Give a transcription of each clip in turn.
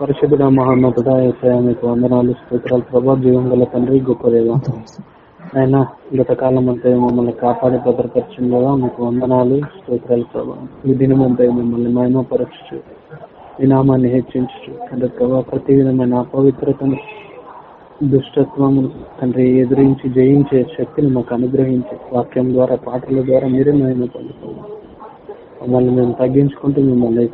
పరిశుద్ధుడ మహోన్నతుడ ఏసయ మీకు వందనాలు స్తోత్రాలు. ప్రభా జీవం గల తండ్రి గొప్ప దేవ. ఆయన గత కాలం అంతా మమ్మల్ని కాపాడి భద్రపరిచిన మీకు వందనాలు స్తోత్రాలు ప్రభా. ఈ దినమంతా మిమ్మల్ని మహిమ పరచు ఈ నామాన్ని హెచ్చించు తండ్రి ప్రభా ప్రతి విధమైన అపవిత్రతను దుష్టత్వము తండ్రి ఎదిరించి జయించే శక్తిని మాకు అనుగ్రహించి వాక్యం ద్వారా పాటల ద్వారా మీరే మహిమ పొందుకోవాలి మమ్మల్ని మేము తగ్గించుకుంటూ మిమ్మల్ని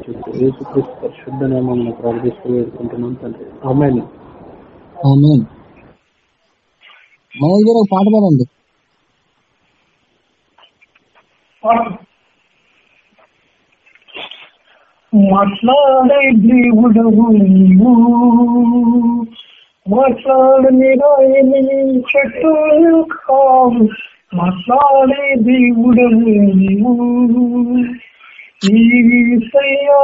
పరిశుద్ధ నామమున ప్రార్థిస్తూ వేడుకుంటున్నాం తండ్రి. ఒక పాట పాడండి. మాట్లాడే దేవుడవు నీవు మాట్లాడని రాయని చెట్టు కావు. మాట్లాడే దేవుడవు నీవు ఈసయ్యా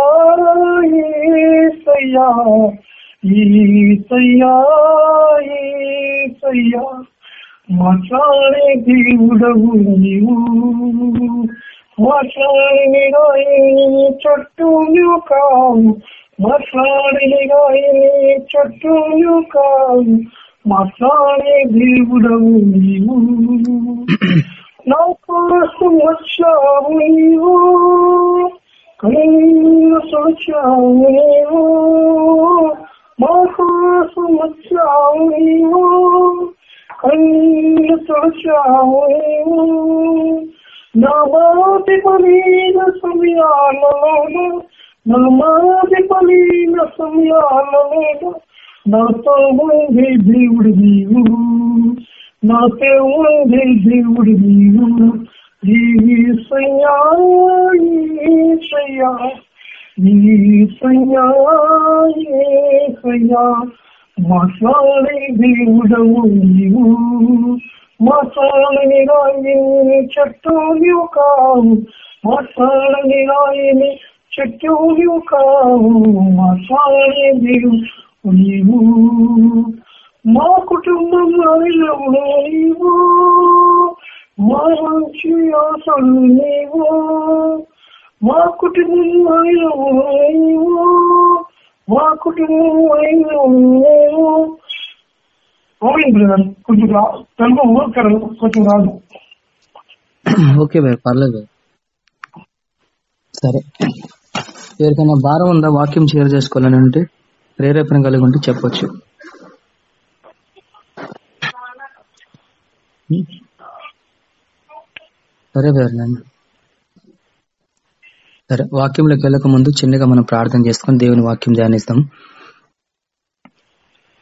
ఈసయ్యా ఈసయ్యా ఈసయ్యా. మాట్లాడే దేవుడవు నీవు మాట్లాడిని రాయని చుట్టూ కావు మాట్లాడిని రాయని చుట్టూ కావు మాట్లాడే దేవుడవు నీవు. నా కోసం వచ్చావు నీవు కళ్ళు సొచ్చావు నీవు మా కోసం వచ్చావు నీవు కళ్ళు సొచ్చావు నీవు నా మాటి పలీన సమయాలలో నా మాటి పలీన సమయాలలో నాతో ఉంది దేవుడు నీవు. నాతో ఉంది దేవుడు నీవు. ఈసయ్యా ఈసయ్యా ఈసయ్యా మాట్లాడే దేవుడవు నీవు. మాట్లాడని రాయిని చెట్టు నీవు కావు మాట్లాడని రాయిని చెట్టు నీవు కావు మాట్లాడే దేవుడు నీవు. మా కుటుంబం నీవు మా మంచి ఆశలు నీవు మా కుటుంబం నీవు మా కుటుంబం నీవు. కొంచెం తెలుగు కొంచెం రాదు. ఓకే బాయ్ పర్లేదు. సరే. ఎవరికైనా భారం ఉందా వాక్యం షేర్ చేసుకోవాలని అంటే ప్రేరేపణ కలిగి ఉంటే చెప్పొచ్చు. సరే వేర్లండి సరే వాక్యంలోకి వెళ్ళక ముందు చిన్నగా మనం ప్రార్థన చేసుకొని దేవుని వాక్యం ధ్యానిస్తాం.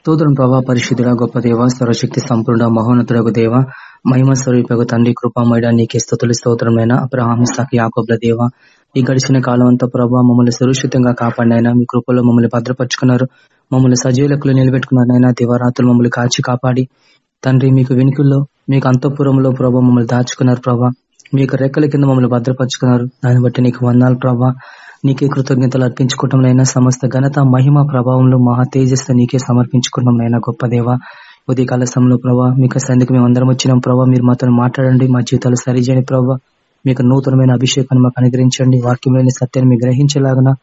స్తోత్రం ప్రభా పరిశుద్ధుడ గొప్ప దేవ సర్వశక్తి సంపూర్ణ మహోన్నతుడకు దేవ మహిమ స్వరూపకు తండ్రి కృపామయడ నీకే స్థుతులు స్తోత్రమైన అబ్రహాం ఇస్సాకు యాకోబ్ల దేవ. ఈ గడిచిన కాలం అంతా ప్రభా మమ్మల్ని సురక్షితంగా కాపాడినైనా మీ కృపలో మమ్మల్ని భద్రపరుచుకున్నారు. మమ్మల్ని సజీవులకు నిలబెట్టుకున్నారైనా దివారాత్రులు మమ్మల్ని కాచి కాపాడి తండ్రి మీకు వెనుకల్లో మీకు అంతఃపురంలో ప్రభా మమ్మల్ని దాచుకున్నారు ప్రభా. మీకు రెక్కల కింద మమ్మల్ని భద్రపరుచుకున్నారు. దాన్ని బట్టి నీకు వందాలు ప్రభా. నీకే కృతజ్ఞతలు అర్పించుకోవటంలో సమస్త ఘనత మహిమ ప్రభావంలో మహా తేజస్సు నీకే సమర్పించుకున్నాం గొప్ప దేవ. ఉదయకాల సమయంలో ప్రభా మీకు సంధికి మేము అందరం వచ్చినాం ప్రభా. మీరు మాతో మాట్లాడండి మా జీవితాలు సరిచేయండి ప్రభా. మీకు నూతనమైన అభిషేకాన్ని మాకు అనుగ్రహించండి. వాక్యంలోని సత్యాన్ని మీరు గ్రహించలాగన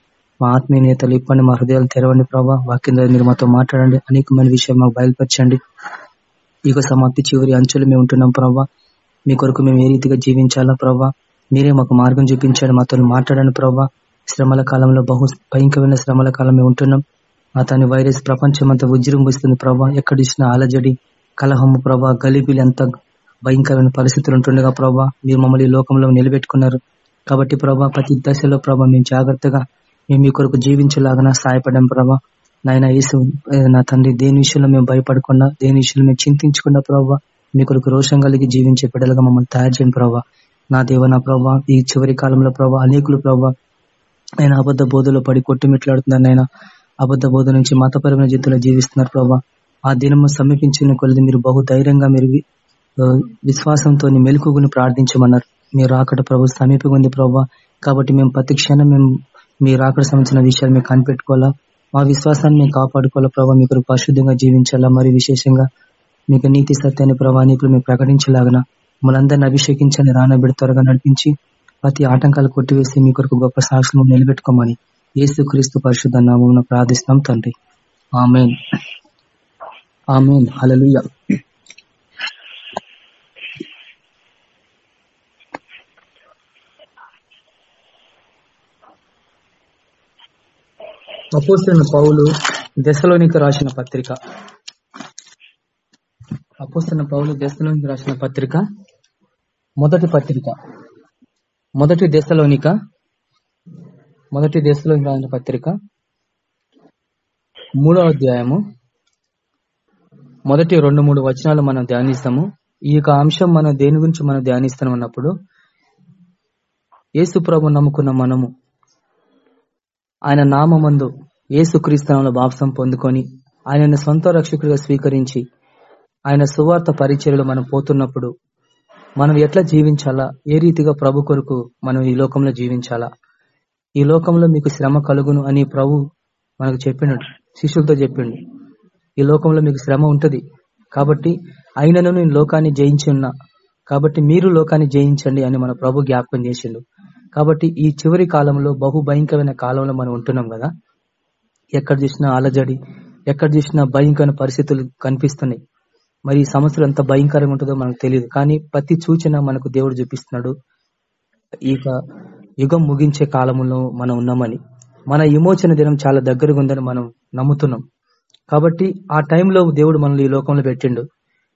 మా ఆత్మీయ నేతలు ఇప్పండి మా హృదయాలు తెరవండి ప్రభా. వాక్యం మీరు మాతో మాట్లాడండి. అనేకమైన విషయాలు మాకు బయలుపరచండి. ఇక సమాప్తి చివరి అంచులు మేము ఉంటున్నాం ప్రభా మీ కొరకు మేము ఏ రీతిగా జీవించాలా ప్రభా మీరే మాకు మార్గం చూపించాడు మాతో మాట్లాడాను ప్రభా శ్రమల కాలంలో బహు భయంకరమైన శ్రమల కాలం మేము ఉంటున్నాం. అతని వైరస్ ప్రపంచం అంతా ఉజృంభిస్తుంది ప్రభా ఎక్కడిచ్చిన అలజడి కలహము ప్రభా గలిబిలు ఎంత భయంకరమైన పరిస్థితులు ఉంటుండగా ప్రభా మీరు మమ్మల్ని ఈ లోకంలో నిలబెట్టుకున్నారు. కాబట్టి ప్రభా ప్రతి దశలో ప్రభా మేము జాగ్రత్తగా మేము మీ కొరకు జీవించలాగా సహాయపడడం ప్రభా నాయన యేసు నా తండ్రి దేని విషయంలో మేము భయపడకుండా దేని విషయంలో మేము చింతించకుండా ప్రభా మీ కొరకు రోషం కలిగి జీవించే బిడ్డలుగా మమ్మల్ని తయారు చేయండి ప్రభా నా దేవ నా ప్రభా ఈ చివరి కాలంలో ప్రభా అనేకులు ప్రభా నేను అబద్ధ బోధలో పడి కొట్టుమిట్లాడుతున్నాను నాయన. అబద్ధ బోధ నుంచి మతపరమైన జీవితంలో జీవిస్తున్నారు ప్రభా ఆ దినము సమీపించిన కొలది మీరు బహు ధైర్యంగా మీరు విశ్వాసంతో మెలుకుని ప్రార్థించమన్నారు. మీరు రాకడ ప్రభు సమీపంగా ఉంది ప్రభా కాబట్టి మేము ప్రతి క్షణం మేము మీరు రాకడ సంబంధించిన విషయాలు మేము కనిపెట్టుకోవాలా? మా విశ్వాసాన్ని మేము కాపాడుకోవాలా ప్రభావ మీకు పరిశుద్ధంగా జీవించాలా మరి విశేషంగా మీకు నీతి సత్యాన్ని ప్రవాణికులు మేము ప్రకటించలాగన మనందరిని అభిషేకించాలని రానబెడి త్వరగా నడిపించి ప్రతి ఆటంకాలు కొట్టివేసి మీ కొరకు గొప్ప సాక్షులు నిలబెట్టుకోమని ఏసు క్రీస్తు పరిశుద్ధ నామం ప్రార్థిస్తున్నాం తండ్రి. ఆమెన్. ఆమెన్. హల్లెలూయా. అపోస్తున్న పౌలు దశలోనికి రాసిన పత్రిక. అపోస్తున్న పౌలు దశలోనికి రాసిన పత్రిక. మొదటి పత్రిక. మొదటి దశలోనిక మొదటి దశలోనికి రాసిన పత్రిక. మూడో అధ్యాయము. మొదటి రెండు మూడు వచనాలు మనం ధ్యానిస్తాము. ఈ యొక్క అంశం మనం దేని గురించి మనం ధ్యానిస్తాం అన్నప్పుడు యేసు ప్రభు నమ్ముకున్న మనము ఆయన నామందు యేసుక్రీస్తునామలో బాప్సం పొందుకొని ఆయనను సొంత రక్షకుడిగా స్వీకరించి ఆయన సువార్త పరిచయలు మనం పోతున్నప్పుడు మనం ఎట్లా జీవించాలా? ఏ రీతిగా ప్రభు కొరకు మనం ఈ లోకంలో జీవించాలా? ఈ లోకంలో మీకు శ్రమ కలుగును అని ప్రభు మనకు చెప్పినట్టు శిష్యులతో చెప్పిండు. ఈ లోకంలో మీకు శ్రమ ఉంటది. కాబట్టి అయినను నేను లోకాన్ని జయించి ఉన్నా కాబట్టి మీరు లోకాన్ని జయించండి అని మన ప్రభు జ్ఞాపకం చేసిండు. కాబట్టి ఈ చివరి కాలంలో బహు భయంకరమైన కాలంలో మనం ఉంటున్నాం కదా? ఎక్కడ చూసినా అలజడి ఎక్కడ చూసినా భయంకరమైన పరిస్థితులు కనిపిస్తున్నాయి. మరి ఈ సమస్యలు ఎంత భయంకరంగా ఉంటుందో మనకు తెలియదు. కానీ ప్రతి సూచన మనకు దేవుడు చూపిస్తున్నాడు. ఇక యుగం ముగించే కాలంలో మనం ఉన్నామని. మన విమోచన దినం చాలా దగ్గరగా ఉందని మనం నమ్ముతున్నాం. కాబట్టి ఆ టైంలో దేవుడు మనల్ని ఈ లోకంలో పెట్టిండు.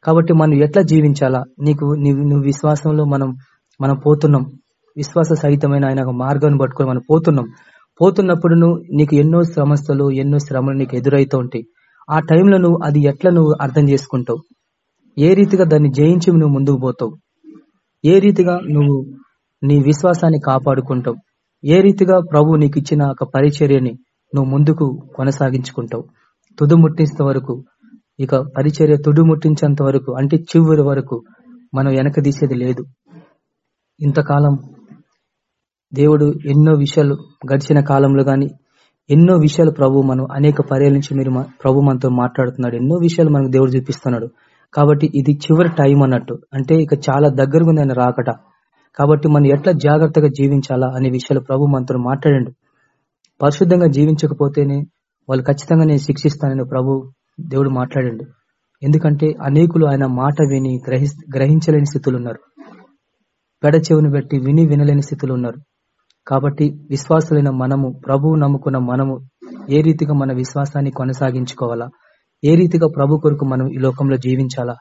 కాబట్టి మనం ఎట్లా జీవించాలా? నీకు నువ్వు విశ్వాసంలో మనం మనం పోతున్నాం. విశ్వాస సహితమైన ఆయన మార్గాన్ని పట్టుకొని మనం పోతున్నాం. పోతున్నప్పుడు నువ్వు నీకు ఎన్నో సమస్యలు ఎన్నో శ్రమలు నీకు ఎదురైతూ ఉంటాయి. ఆ టైంలో నువ్వు అది ఎట్లా నువ్వు అర్థం చేసుకుంటావు? ఏ రీతిగా దాన్ని జయించి నువ్వు ముందుకు పోతావు? ఏ రీతిగా నువ్వు నీ విశ్వాసాన్ని కాపాడుకుంటావు? ఏ రీతిగా ప్రభు నీకు ఇచ్చిన ఒక పరిచర్యని నువ్వు ముందుకు కొనసాగించుకుంటావు? తుదు ముట్టించేంత వరకు ఇక పరిచర్య తుడు ముట్టించేంత వరకు అంటే చివరి వరకు మనం వెనక తీసేది లేదు. ఇంతకాలం దేవుడు ఎన్నో విషయాలు గడిచిన కాలంలో గాని ఎన్నో విషయాలు ప్రభు మనం అనేక పర్యాల నుంచి మీరు ప్రభు మనతో మాట్లాడుతున్నాడు. ఎన్నో విషయాలు మనకు దేవుడు చూపిస్తున్నాడు. కాబట్టి ఇది చివరి టైం అన్నట్టు. అంటే ఇక చాలా దగ్గరగా ఉంది ఆయన రాకట. కాబట్టి మనం ఎట్లా జాగ్రత్తగా జీవించాలా అనే విషయాలు ప్రభు మనతో మాట్లాడండు. పరిశుద్ధంగా జీవించకపోతేనే వాళ్ళు ఖచ్చితంగా నేను శిక్షిస్తానని ప్రభు దేవుడు మాట్లాడండు. ఎందుకంటే అనేకులు ఆయన మాట విని గ్రహి గ్రహించలేని స్థితులు ఉన్నారు. పెడ చెవిని బట్టి విని వినలేని స్థితులు ఉన్నారు. కాబట్టి విశ్వాసులైన మనము ప్రభువు నమ్ముకున్న మనము ఏ రీతిగా మన విశ్వాసాన్ని కొనసాగించుకోవాలా? ఏ రీతిగా ప్రభు కొరకు మనం ఈ లోకంలో జీవించాలా?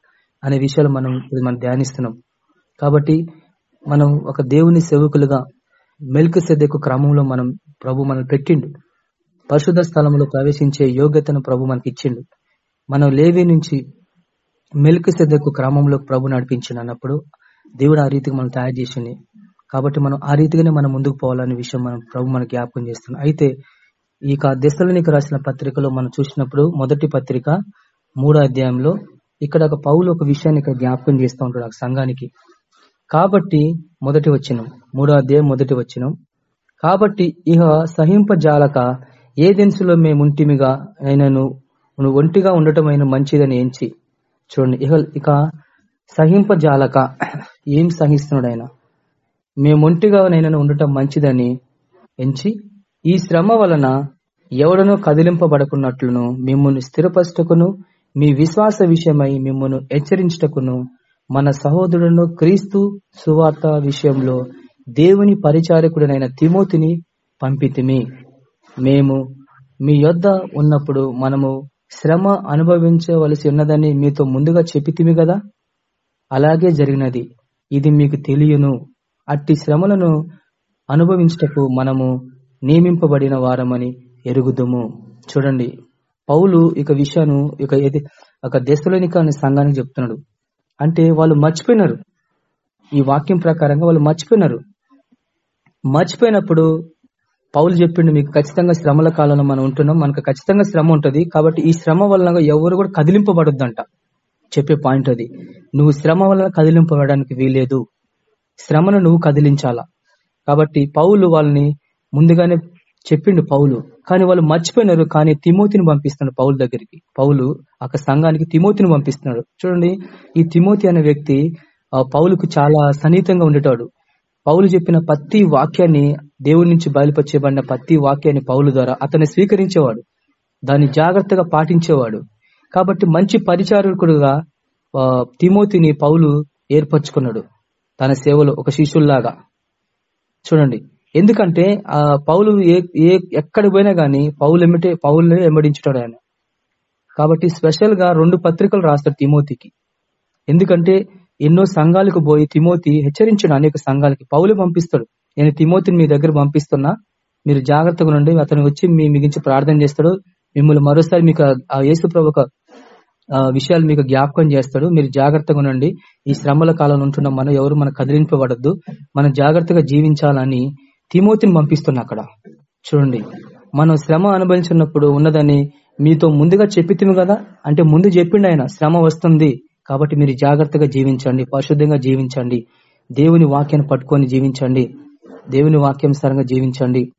అనే విషయాలు మనం ఇది మనం ధ్యానిస్తున్నాం. కాబట్టి మనం ఒక దేవుని సేవకులుగా మెల్క్ సెద్దెకు క్రమంలో మనం ప్రభు మనం పెట్టిండు. పరిశుద్ధ స్థలంలో ప్రవేశించే యోగ్యతను ప్రభు మనకి ఇచ్చిండు. మనం లేవి నుంచి మెల్క్ సెద్దెకు క్రమంలో ప్రభు నడిపించిండు అన్నప్పుడు దేవుడు ఆ రీతికి మనం తయారు చేసింది కాబట్టి మనం ఆ రీతిగానే మనం ముందుకు పోవాలనే విషయం మనం ప్రభు మన జ్ఞాపకం చేస్తున్నాం అయితే ఈ దశలనికి రాసిన పత్రికలో మనం చూసినప్పుడు మొదటి పత్రిక మూడో అధ్యాయంలో ఇక్కడ ఒక పౌలు ఒక విషయాన్ని ఇక్కడ జ్ఞాపకం చేస్తూ ఉంటాడు ఆ సంఘానికి. కాబట్టి మొదటి వచ్చినం మూడో అధ్యాయం మొదటి వచ్చినం కాబట్టి ఇహ సహింపజాలక ఏ దినుసులో మేముంటిమిగా అయినను నువ్వు ఒంటిగా ఉండటమైన మంచిదని ఎంచి. చూడండి ఇక ఇక సహింపజాలక ఏం సహిస్తున్నాడు ఆయన? మేమొంటిగా నైనా ఉండటం మంచిదని ఎంచి ఈ శ్రమ వలన ఎవడనో కదిలింపబడకున్నట్లును మిమ్మల్ని స్థిరపరచుటకును మీ విశ్వాస విషయమై మిమ్మల్ని హెచ్చరించుటకును మన సహోదరులను క్రీస్తు సువార్త విషయంలో దేవుని పరిచారకుడనైన తిమోతిని పంపితిమి. మేము మీ యొద్ద ఉన్నప్పుడు మనము శ్రమ అనుభవించవలసి ఉన్నదని మీతో ముందుగా చెప్పితిమి కదా అలాగే జరిగినది. ఇది మీకు తెలియను. అట్టి శ్రమలను అనుభవించుటకు మనము నియమింపబడిన వారమని ఎరుగుదుము. చూడండి పౌలు ఇక విషయాన్ని ఇక ఏది ఒక దేశలోనిక అనే సంఘానికి చెప్తున్నాడు. అంటే వాళ్ళు మర్చిపోయినారు. ఈ వాక్యం ప్రకారంగా వాళ్ళు మర్చిపోయినారు. మర్చిపోయినప్పుడు పౌలు చెప్పిండు మీకు ఖచ్చితంగా శ్రమల కాలంలో మనం ఉంటున్నాం. మనకు ఖచ్చితంగా శ్రమ ఉంటుంది. కాబట్టి ఈ శ్రమ వలన ఎవరు కూడా కదిలింపబడొద్దంట. చెప్పే పాయింట్ అది. నువ్వు శ్రమ వలన కదిలింపబడడానికి వీలేదు శ్రమను నువ్వు కదిలించాలా? కాబట్టి పౌలు వాళ్ళని ముందుగానే చెప్పిండు పౌలు. కానీ వాళ్ళు మర్చిపోయినారు కానీ తిమోతిని పంపిస్తున్నాడు పౌలు దగ్గరికి. పౌలు ఒక సంఘానికి తిమోతిని పంపిస్తున్నాడు. చూడండి ఈ తిమోతి అనే వ్యక్తి పౌలుకు చాలా సన్నిహితంగా ఉండేటాడు. పౌలు చెప్పిన ప్రతి వాక్యాన్ని దేవుడి నుంచి బయలుపరచబడిన ప్రతి వాక్యాన్ని పౌలు ద్వారా అతన్ని స్వీకరించేవాడు. దాన్ని జాగ్రత్తగా పాటించేవాడు. కాబట్టి మంచి పరిచారకుడుగా తిమోతిని పౌలు ఏర్పరచుకున్నాడు. తన సేవలో ఒక శిష్యుల్లాగా. చూడండి. ఎందుకంటే ఆ పౌలు ఏ ఏ ఎక్కడ పోయినా గానీ పౌలు ఎమ్మటే పౌలునే ఎమ్మడించుతాడు ఆయన. కాబట్టి స్పెషల్గా రెండు పత్రికలు రాస్తాడు తిమోతికి. ఎందుకంటే ఎన్నో సంఘాలకు పోయి తిమోతి హెచ్చరించాడు అనేక సంఘాలకి. పౌలు పంపిస్తాడు. నేను తిమోతిని మీ దగ్గర పంపిస్తున్నా. మీరు జాగ్రత్తగా నుండి అతను వచ్చి మీ మిగించి ప్రార్థన చేస్తాడు. మిమ్మల్ని మరోసారి మీకు ఆ- యేసు ప్రభు విషయాలు మీకు జ్ఞాపకం చేస్తాడు. మీరు జాగ్రత్తగా ఉండండి. ఈ శ్రమల కాలంలో ఉంటున్న మనం ఎవరు మన కదిలింపబడద్దు. మనం జాగ్రత్తగా జీవించాలని తిమోతిని పంపిస్తున్నా అక్కడ. చూడండి. మనం శ్రమ అనుభవించినప్పుడు ఉన్నదని మీతో ముందుగా చెప్పితిమి కదా? అంటే ముందు చెప్పిండు ఆయన శ్రమ వస్తుంది. కాబట్టి మీరు జాగ్రత్తగా జీవించండి. పరిశుద్ధంగా జీవించండి. దేవుని వాక్యాన్ని పట్టుకొని జీవించండి. దేవుని వాక్యానుసారంగా జీవించండి.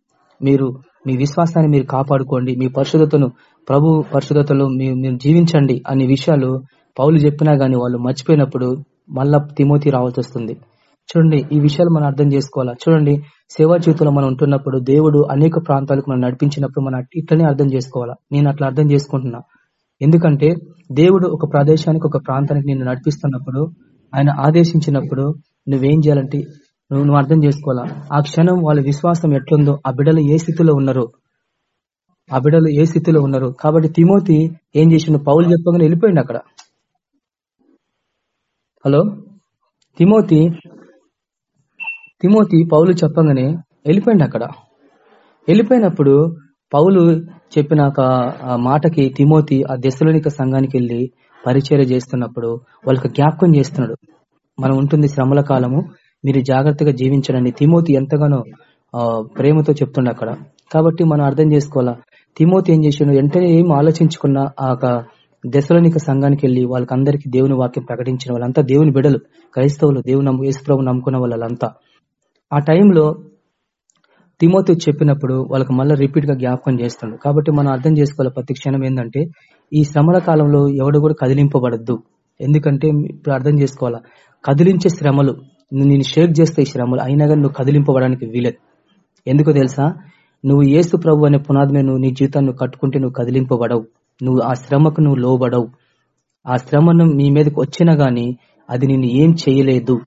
మీరు మీ విశ్వాసాన్ని మీరు కాపాడుకోండి మీ పరిశుద్ధతను ప్రభు పరిశుద్ధతలో మీరు జీవించండి అనే విషయాలు పౌలు చెప్పినా గాని వాళ్ళు మర్చిపోయినప్పుడు మళ్ళా తిమోతి రావాల్సి వస్తుంది. చూడండి ఈ విషయాలు మనం అర్థం చేసుకోవాలా? చూడండి సేవా జీవితంలో మనం ఉంటున్నప్పుడు దేవుడు అనేక ప్రాంతాలకు మనం నడిపించినప్పుడు మనం ఇట్లనే అర్థం చేసుకోవాలా? నేను అట్లా అర్థం చేసుకుంటున్నా. ఎందుకంటే దేవుడు ఒక ప్రదేశానికి ఒక ప్రాంతానికి నిన్ను నడిపిస్తున్నప్పుడు ఆయన ఆదేశించినప్పుడు నువ్వేం చేయాలంటే నువ్వు నువ్వు అర్థం చేసుకోవాలా? ఆ క్షణం వాళ్ళ విశ్వాసం ఎట్లుందో ఆ బిడ్డలు ఏ స్థితిలో ఉన్నారు? ఆ బిడ్డలు ఏ స్థితిలో ఉన్నారు? కాబట్టి తిమోతి ఏం చేసిండు? పౌలు చెప్పగానే వెళ్ళిపోయింది అక్కడ. హలో? తిమోతి తిమోతి పౌలు చెప్పగానే వెళ్ళిపోయింది అక్కడ. వెళ్ళిపోయినప్పుడు పౌలు చెప్పిన ఒక ఆ మాటకి తిమోతి ఆ దశలోనిక సంఘానికి వెళ్ళి పరిచర్య చేస్తున్నప్పుడు వాళ్ళకి జ్ఞాపకం చేస్తున్నాడు. మనం ఉంటుంది శ్రమల కాలము మీరు జాగ్రత్తగా జీవించడండి తిమోతి ఎంతగానో ప్రేమతో చెప్తుండ అక్కడ. కాబట్టి మనం అర్థం చేసుకోవాలా? తిమోతి ఏం చేసిండు? వెంటనే ఏం ఆలోచించుకున్న ఆ దశలోనిక సంఘానికి వెళ్ళి వాళ్ళకందరికీ దేవుని వాక్యం ప్రకటించిన వాళ్ళంతా దేవుని బిడలు. క్రైస్తవులు దేవుని నమ్ము యేసుప్రభు నమ్ముకున్న వాళ్ళంతా. ఆ టైంలో తిమోతి చెప్పినప్పుడు వాళ్ళకి మళ్ళీ రిపీట్గా జ్ఞాపకం చేస్తుండ్రు కాబట్టి మనం అర్థం చేసుకోవాలి ప్రతి క్షణం ఏంటంటే ఈ శ్రమల కాలంలో ఎవడు కూడా కదిలింపబడద్దు. ఎందుకంటే ఇప్పుడు అర్థం చేసుకోవాలా? కదిలించే శ్రమలు. నేను షేక్ చేస్తే ఈ శ్రమలు అయినా కానీ నువ్వు కదిలింపబడానికి వీలేదు. ఎందుకు తెలుసా? నువ్వు ఏసు ప్రభు అనే పునాది మీద నువ్వు నీ జీవితాన్ని కట్టుకుంటే నువ్వు కదిలింపబడవు. నువ్వు ఆ శ్రమకు నువ్వు లోబడవు. ఆ శ్రమను మీ మీదకి వచ్చినా గాని అది నిన్ను ఏం చేయలేదు.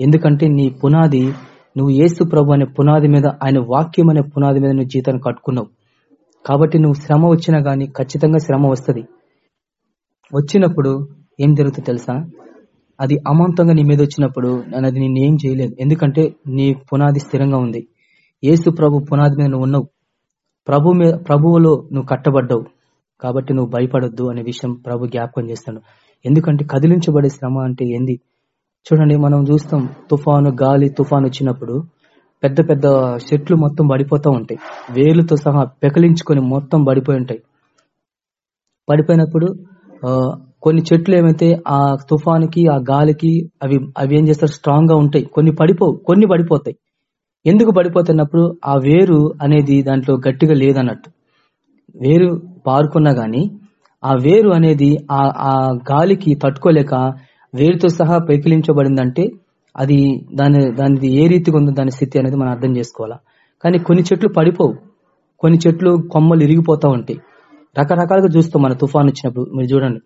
ఎందుకంటే నీ పునాది నువ్వు ఏసు ప్రభు అనే పునాది మీద ఆయన వాక్యం అనే పునాది మీద నువ్వు జీవితాన్ని కట్టుకున్నావు. కాబట్టి నువ్వు శ్రమ వచ్చినా గాని ఖచ్చితంగా శ్రమ వస్తుంది. వచ్చినప్పుడు ఏం జరుగుతుంది తెలుసా? అది అమాంతంగా నీ మీద వచ్చినప్పుడు నేను అది నేను ఏం చేయలేదు. ఎందుకంటే నీ పునాది స్థిరంగా ఉంది. ఏసు ప్రభు పునాది మీద నువ్వు ఉన్నావు. ప్రభు మీద ప్రభువులో నువ్వు కట్టబడ్డావు. కాబట్టి నువ్వు భయపడొద్దు అనే విషయం ప్రభు జ్ఞాపకం చేస్తాడు. ఎందుకంటే కదిలించబడే శ్రమ అంటే ఏంది? చూడండి మనం చూస్తాం తుఫాను గాలి తుఫాను వచ్చినప్పుడు పెద్ద పెద్ద చెట్లు మొత్తం పడిపోతూ ఉంటాయి. వేలుతో సహా పెకలించుకొని మొత్తం పడిపోయి ఉంటాయి. పడిపోయినప్పుడు కొన్ని చెట్లు ఏమైతే ఆ తుఫానికి ఆ గాలికి అవి అవి ఏం చేస్తారు? స్ట్రాంగ్గా ఉంటాయి. కొన్ని పడిపోవు. కొన్ని పడిపోతాయి. ఎందుకు పడిపోతున్నప్పుడు? ఆ వేరు అనేది దాంట్లో గట్టిగా లేదన్నట్టు. వేరు పారుకున్నా గాని ఆ వేరు అనేది ఆ ఆ గాలికి తట్టుకోలేక వేరుతో సహా పైకిలించబడిందంటే అది దాని దానిది ఏ రీతిగా ఉందో దాని స్థితి అనేది మనం అర్థం చేసుకోవాలా? కానీ కొన్ని చెట్లు పడిపోవు. కొన్ని చెట్లు కొమ్మలు ఇరిగిపోతా ఉంటాయి. రకరకాలుగా చూస్తాం మన తుఫాన్ వచ్చినప్పుడు. మీరు చూడండి.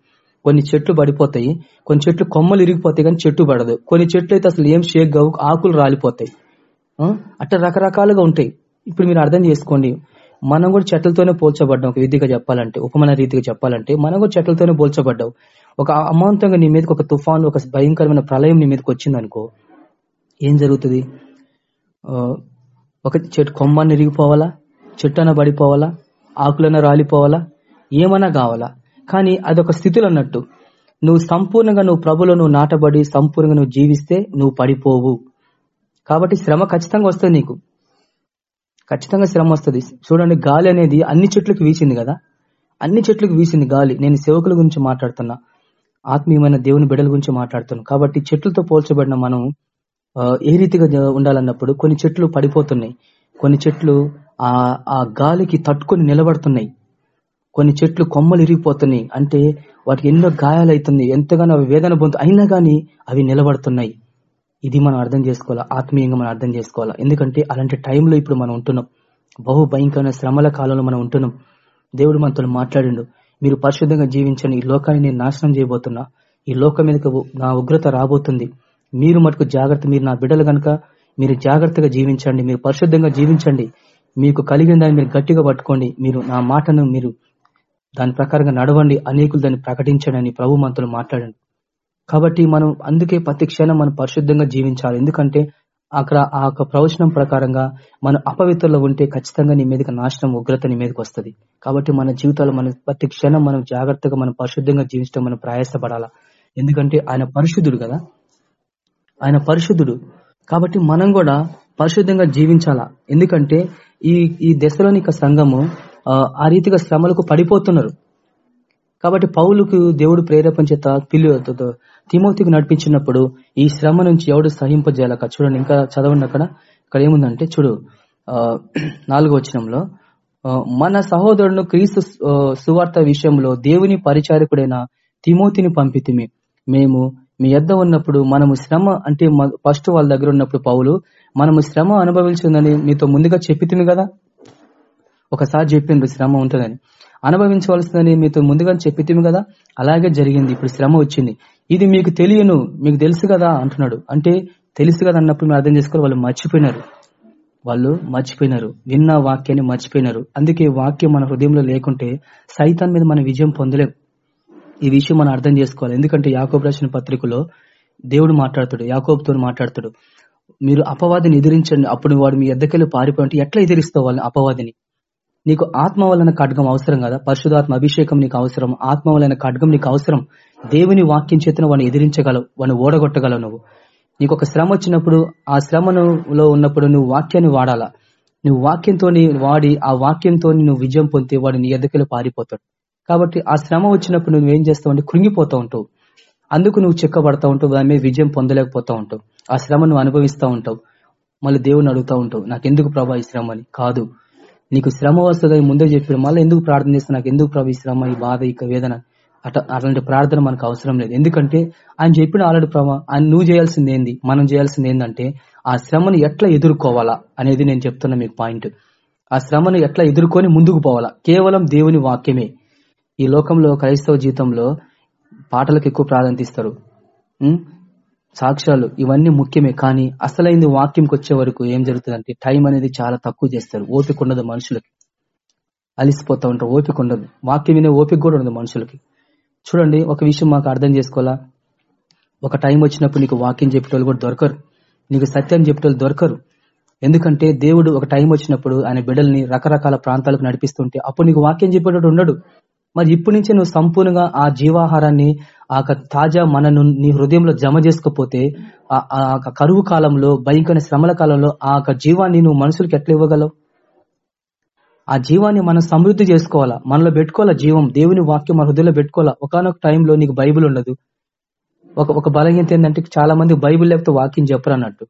కొన్ని చెట్లు పడిపోతాయి కొన్ని చెట్లు కొమ్మలు ఇరిగిపోతాయి కానీ చెట్టు పడదు. కొన్ని చెట్లు అయితే అసలు ఏం షేక్ కావు ఆకులు రాలిపోతాయి. అట్ట అట్లా రకరకాలుగా ఉంటాయి. ఇప్పుడు మీరు అర్థం చేసుకోండి. మనం కూడా చెట్లతోనే పోల్చబడ్డాం ఒక విధిగా చెప్పాలంటే ఉపమాన రీతిగా చెప్పాలంటే. మనం కూడా చెట్లతోనే పోల్చబడ్డాం. ఒక అమాంతంగా నీ మీదకి ఒక తుఫాన్ ఒక భయంకరమైన ప్రళయం నీ మీదకి వచ్చింది అనుకో ఏం జరుగుతుంది? ఒక చెట్టు కొమ్మని ఇరిగిపోవాలా? చెట్టు అన్న పడిపోవాలా? ఆకులన్నా రాలిపోవాలా? ఏమన్నా కావాలా? కానీ అదొక స్థితిలో అన్నట్టు నువ్వు సంపూర్ణంగా నువ్వు ప్రభులో నువ్వు నాటబడి సంపూర్ణంగా నువ్వు జీవిస్తే నువ్వు పడిపోవు. కాబట్టి శ్రమ ఖచ్చితంగా వస్తుంది నీకు. ఖచ్చితంగా శ్రమ వస్తుంది. చూడండి గాలి అనేది అన్ని చెట్లకు వీసింది కదా? అన్ని చెట్లకు వీసింది గాలి. నేను సేవకుల గురించి మాట్లాడుతున్నా. ఆత్మీయమైన దేవుని బిడల గురించి మాట్లాడుతున్నాను కాబట్టి చెట్లతో పోల్చబడిన మనం ఏ రీతిగా ఉండాలన్నప్పుడు కొన్ని చెట్లు పడిపోతున్నాయి. కొన్ని చెట్లు ఆ ఆ గాలికి తట్టుకొని నిలబడుతున్నాయి. కొన్ని చెట్లు కొమ్మలు ఇరిగిపోతున్నాయి. అంటే వాటికి ఎన్నో గాయాలవుతుంది ఎంతగానో అవి వేదన పొందు అయినా కానీ అవి నిలబడుతున్నాయి. ఇది మనం అర్థం చేసుకోవాలా? ఆత్మీయంగా మనం అర్థం చేసుకోవాలా? ఎందుకంటే అలాంటి టైంలో ఇప్పుడు మనం ఉంటున్నాం. బహు భయంకరమైన శ్రమల కాలంలో మనం ఉంటున్నాం. దేవుడు మనతో మాట్లాడిండు. మీరు పరిశుద్ధంగా జీవించండి. ఈ లోకాన్ని నేను నాశనం చేయబోతున్నా. ఈ లోకం మీదకి నా ఉగ్రత రాబోతుంది. మీరు మటుకు జాగ్రత్త మీరు నా బిడ్డలు గనక మీరు జాగ్రత్తగా జీవించండి. మీరు పరిశుద్ధంగా జీవించండి. మీకు కలిగిన దాన్ని మీరు గట్టిగా పట్టుకోండి. మీరు నా మాటను మీరు దాని ప్రకారంగా నడవండి అనేకులు దాన్ని ప్రకటించడని ప్రభు మనతో మాట్లాడండి. కాబట్టి మనం అందుకే ప్రతి క్షణం మనం పరిశుద్ధంగా జీవించాలి. ఎందుకంటే అక్కడ ఆ యొక్క ప్రవచనం ప్రకారంగా మనం అపవిత్రలో ఉంటే ఖచ్చితంగా నీ మీదకి నాశనం ఉగ్రత నీ మీదకి వస్తుంది. కాబట్టి మన జీవితాలు మన ప్రతి క్షణం మనం జాగ్రత్తగా మనం పరిశుద్ధంగా జీవించడం మనం ప్రయాసపడాలా? ఎందుకంటే ఆయన పరిశుద్ధుడు కదా? ఆయన పరిశుద్ధుడు. కాబట్టి మనం కూడా పరిశుద్ధంగా జీవించాలా? ఎందుకంటే ఈ ఈ దశలోని సంఘము ఆ, రీతిగా శ్రమలకు పడిపోతున్నారు. కాబట్టి పౌలుకు దేవుడు ప్రేరేపణ చేత పిల్లి తిమోతికి నడిపించినప్పుడు ఈ శ్రమ నుంచి ఎవడు సహింపజేయాలక చూడండి ఇంకా చదవండి అక్కడ. ఇక్కడ ఏముందంటే చూడు నాలుగో వచనంలో మన సహోదరుడు క్రీస్తు సువార్త విషయంలో దేవుని పరిచారకుడైన తిమోతిని పంపితిమి. మేము మీ యొద్ద ఉన్నప్పుడు మనము శ్రమ అంటే ఫస్ట్ వాళ్ళ దగ్గర ఉన్నప్పుడు పౌలు మనము శ్రమ అనుభవించిందని మీతో ముందుగా చెప్పితిమి కదా? ఒకసారి చెప్పిండ్రు శ్రమ ఉంటుందని. అనుభవించవలసిందని మీతో ముందుగా చెప్పితేమి కదా? అలాగే జరిగింది ఇప్పుడు శ్రమ వచ్చింది. ఇది మీకు తెలియను మీకు తెలుసు కదా అంటున్నాడు. అంటే తెలుసు కదా అన్నప్పుడు మీరు అర్థం చేసుకోవాలి వాళ్ళు మర్చిపోయినారు. వాళ్ళు మర్చిపోయినారు విన్న వాక్యాన్ని మర్చిపోయినారు. అందుకే వాక్యం మన హృదయంలో లేకుంటే సైతాన్ మీద మన విజయం పొందలేం. ఈ విషయం మనం అర్థం చేసుకోవాలి. ఎందుకంటే యాకోబ్ రాసిన పత్రికలో దేవుడు మాట్లాడతాడు యాకోబ్తో మాట్లాడతాడు. మీరు అపవాదిని ఎదిరించండి అప్పుడు వాడు మీ ఎద్దకెళ్ళి పారిపోయి ఎట్లా ఎదిరిస్తావు వాళ్ళని అపవాదిని? నీకు ఆత్మ వలన ఖడ్గం అవసరం కదా? పరిశుధాత్మ అభిషేకం నీకు అవసరం. ఆత్మ వలన ఖడ్గం నీకు అవసరం. దేవుని వాక్యం చేతను వాడిని ఎదిరించగలవు వాడిని ఓడగొట్టగలవు నువ్వు. నీకు ఒక శ్రమ వచ్చినప్పుడు ఆ శ్రమలో ఉన్నప్పుడు నువ్వు వాక్యాన్ని వాడాలా? నువ్వు వాక్యంతో వాడి ఆ వాక్యంతో నువ్వు విజయం పొందితే వాడు నీ ఎద్దకెళ్ళి పారిపోతాడు. కాబట్టి ఆ శ్రమ వచ్చినప్పుడు నువ్వు ఏం చేస్తావు అంటే కృంగిపోతూ ఉంటావు. అందుకు నువ్వు చెక్కబడతా ఉంటావు దాని మీద విజయం పొందలేకపోతా ఉంటావు. ఆ శ్రమ నువ్వు అనుభవిస్తూ ఉంటావు. మళ్ళీ దేవుని అడుగుతూ ఉంటావు నాకెందుకు ప్రభా ఈ శ్రమ అని? కాదు. నీకు శ్రమ వస్తుందని ముందే చెప్పాడు. మళ్ళీ ఎందుకు ప్రార్థన చేస్తాను నాకు ఎందుకు ప్రభు ఈ శ్రమ ఈ బాధ ఈ వేదన? అట అలాంటి ప్రార్థన మనకు అవసరం లేదు. ఎందుకంటే ఆయన చెప్పిన ఆల్రెడీ ప్రభా ఆయన నువ్వు చేయాల్సింది ఏంది? మనం చేయాల్సింది ఏంటంటే ఆ శ్రమను ఎట్లా ఎదుర్కోవాలా అనేది నేను చెప్తున్నా మీకు పాయింట్. ఆ శ్రమను ఎట్లా ఎదుర్కొని ముందుకు పోవాలా? కేవలం దేవుని వాక్యమే. ఈ లోకంలో క్రైస్తవ జీవితంలో పాటలకు ఎక్కువ ప్రాధాన్యత ఇస్తారు. సాక్ష్యాలు ఇవన్నీ ముఖ్యమే కానీ అసలైంది వాక్యంకి వచ్చే వరకు ఏం జరుగుతుందంటే టైం అనేది చాలా తక్కువ చేస్తారు ఓపిక ఉండదు మనుషులకి. అలిసిపోతా ఉంటారు ఓపిక ఉండదు. వాక్యం వినే ఓపిక కూడా ఉండదు మనుషులకి. చూడండి ఒక విషయం మాకు అర్థం చేసుకోవాలా? ఒక టైం వచ్చినప్పుడు నీకు వాక్యం చెప్పేటోళ్ళు కూడా దొరకరు. నీకు సత్యం చెప్పేటోళ్ళు దొరకరు. ఎందుకంటే దేవుడు ఒక టైం వచ్చినప్పుడు ఆయన బిడ్డల్ని రకరకాల ప్రాంతాలకు నడిపిస్తుంటే అప్పుడు నీకు వాక్యం చెప్పేటోడు ఉండడు. మరి ఇప్పటి నుంచే నువ్వు సంపూర్ణంగా ఆ జీవాహారాన్ని ఆ తాజా మనను నీ హృదయంలో జమ చేసుకోపోతే ఆ ఆ యొక్క కరువు కాలంలో భయంకర శ్రమల కాలంలో ఆ యొక్క జీవాన్ని నువ్వు మనుషులకు ఎట్లా ఇవ్వగలవు? ఆ జీవాన్ని మనం సమృద్ధి చేసుకోవాలా? మనలో పెట్టుకోవాలా జీవం? దేవుని వాక్యం మన హృదయంలో పెట్టుకోవాలా? ఒకనొక టైంలో నీకు బైబిల్ ఉండదు. ఒక ఒక బలహీనత ఏంటంటే చాలా మంది బైబిల్ లేకపోతే వాక్యం చెప్పరు అన్నట్టు.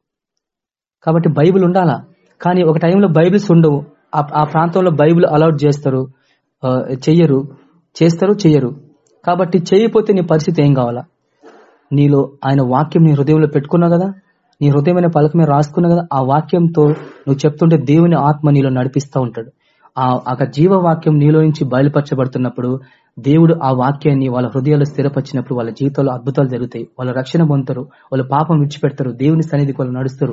కాబట్టి బైబిల్ ఉండాలా? కానీ ఒక టైంలో బైబిల్స్ ఉండవు. ఆ- ప్రాంతంలో బైబిల్ అలౌట్ చేస్తారు. చెయ్యరు. చేస్తారు చెయ్యరు. కాబట్టి చేయకపోతే నీ పరిస్థితి ఏం కావాలా? నీలో ఆయన వాక్యం నీ హృదయంలో పెట్టుకున్నావు కదా? నీ హృదయమైన పలక మీద రాసుకున్నావు కదా? ఆ వాక్యంతో నువ్వు చెప్తుంటే దేవుని ఆత్మ నీలో నడిపిస్తూ ఉంటాడు. ఆ జీవవాక్యం నీలో నుంచి బయలుపరచబడుతున్నప్పుడు దేవుడు ఆ వాక్యాన్ని వాళ్ళ హృదయాలు స్థిరపరిచినప్పుడు వాళ్ళ జీవితంలో అద్భుతాలు జరుగుతాయి. వాళ్ళ రక్షణ పొందుతారు. వాళ్ళు పాపం విడిచిపెడతారు. దేవుని సన్నిధికి వాళ్ళు నడుస్తారు.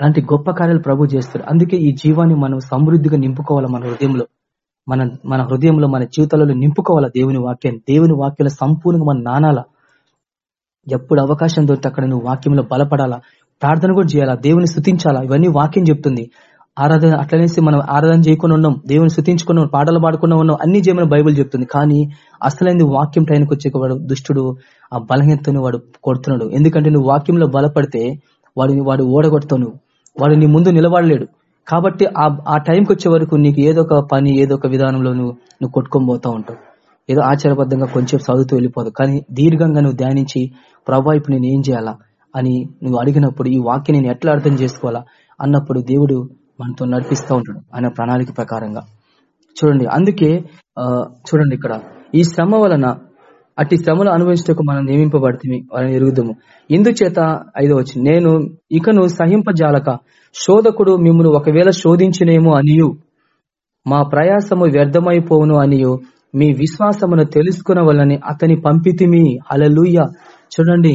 అలాంటి గొప్ప కార్యాలు ప్రభు చేస్తారు. అందుకే ఈ జీవాన్ని మనం సమృద్ధిగా నింపుకోవాలి మన హృదయంలో. మన మన హృదయంలో మన జీవితాలలో నింపుకోవాలా దేవుని వాక్యాన్ని? దేవుని వాక్యాల సంపూర్ణంగా మన నానాల? ఎప్పుడు అవకాశం దొరికితే అక్కడ నువ్వు వాక్యంలో బలపడాలా? ప్రార్థన కూడా చేయాలా? దేవుని స్థుతించాలా? ఇవన్నీ వాక్యం చెప్తుంది. ఆరాధన అట్లనేసి మనం ఆరాధన చేయకుండా ఉన్నాం దేవుని స్థుతించుకున్నాం పాటలు పాడుకున్నా ఉన్నాం అన్ని చేయమని బైబిల్ చెప్తుంది. కానీ అసలైంది వాక్యం టైంకి వచ్చే వాడు దుష్టుడు ఆ బలహీనతను వాడు కొడుతున్నాడు. ఎందుకంటే నువ్వు వాక్యంలో బలపడితే వాడిని వాడు ఓడగొడతావు వాడు నీ ముందు నిలబడలేడు. కాబట్టి ఆ ఆ టైంకి వచ్చే వరకు నీకు ఏదో ఒక పని ఏదో ఒక విధానంలో నువ్వు నువ్వు కొట్టుకొని పోతా ఉంటావు. ఏదో ఆచారబద్ధంగా కొంచెం చదువుతూ వెళ్ళిపోదు. కానీ దీర్ఘంగా నువ్వు ధ్యానించి ప్రభా ఇప్పుడు నేను ఏం చేయాలా అని నువ్వు అడిగినప్పుడు ఈ వాక్యం నేను ఎట్లా అర్థం చేసుకోవాలా అన్నప్పుడు దేవుడు మనతో నడిపిస్తూ ఉంటాడు ఆయన ప్రణాళిక ప్రకారంగా. చూడండి అందుకే చూడండి ఇక్కడ. ఈ శ్రమ వలన అట్టి శ్రమలు అనుభవించటకు మనం నియమింపబడుతుంది వాళ్ళని ఎరుగుదాము. ఇందుచేత ఐదో వచ్చి నేను ఇకను సహింపజాలక శోధకుడు మిమ్మల్ని ఒకవేళ శోధించినేమో అనియు మా ప్రయాసము వ్యర్థమైపోవును అనియు మీ విశ్వాసమును తెలుసుకున్న వల్లని అతని పంపితిమి. అలలుయ్య చూడండి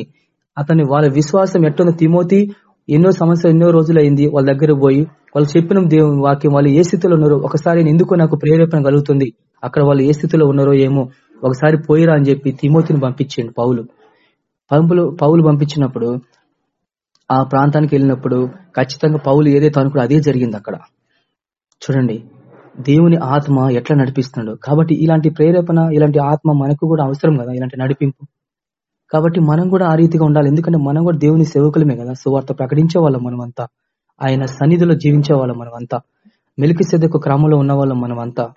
అతని వాళ్ళ విశ్వాసం ఎట్టున్న తిమోతి ఎన్నో సమస్య ఎన్నో రోజులైంది వాళ్ళ దగ్గర పోయి వాళ్ళు చెప్పిన దేవుని వాక్యం వాళ్ళు ఏ స్థితిలో ఉన్నారో ఒకసారి ఎందుకు నాకు ప్రేరేపణ కలుగుతుంది అక్కడ వాళ్ళు ఏ స్థితిలో ఉన్నారో ఏమో. ఒకసారి పోయిరా అని చెప్పి తిమోతిని పంపించిండు పౌలు. పంపులు పౌలు పంపించినప్పుడు ఆ ప్రాంతానికి వెళ్ళినప్పుడు ఖచ్చితంగా పౌలు ఏదైతే అనుకుడు అదే జరిగింది అక్కడ. చూడండి దేవుని ఆత్మ ఎట్లా నడిపిస్తున్నాడు? కాబట్టి ఇలాంటి ప్రేరేపణ ఇలాంటి ఆత్మ మనకు కూడా అవసరం కదా ఇలాంటి నడిపింపు. కాబట్టి మనం కూడా ఆ రీతిగా ఉండాలి. ఎందుకంటే మనం కూడా దేవుని సేవకులమే కదా. సువార్త ప్రకటించే వాళ్ళం మనమంతా. ఆయన సన్నిధిలో జీవించే వాళ్ళం మనమంతా. మెలికి సెదకు క్రమంలో ఉన్న వాళ్ళం మనమంతా.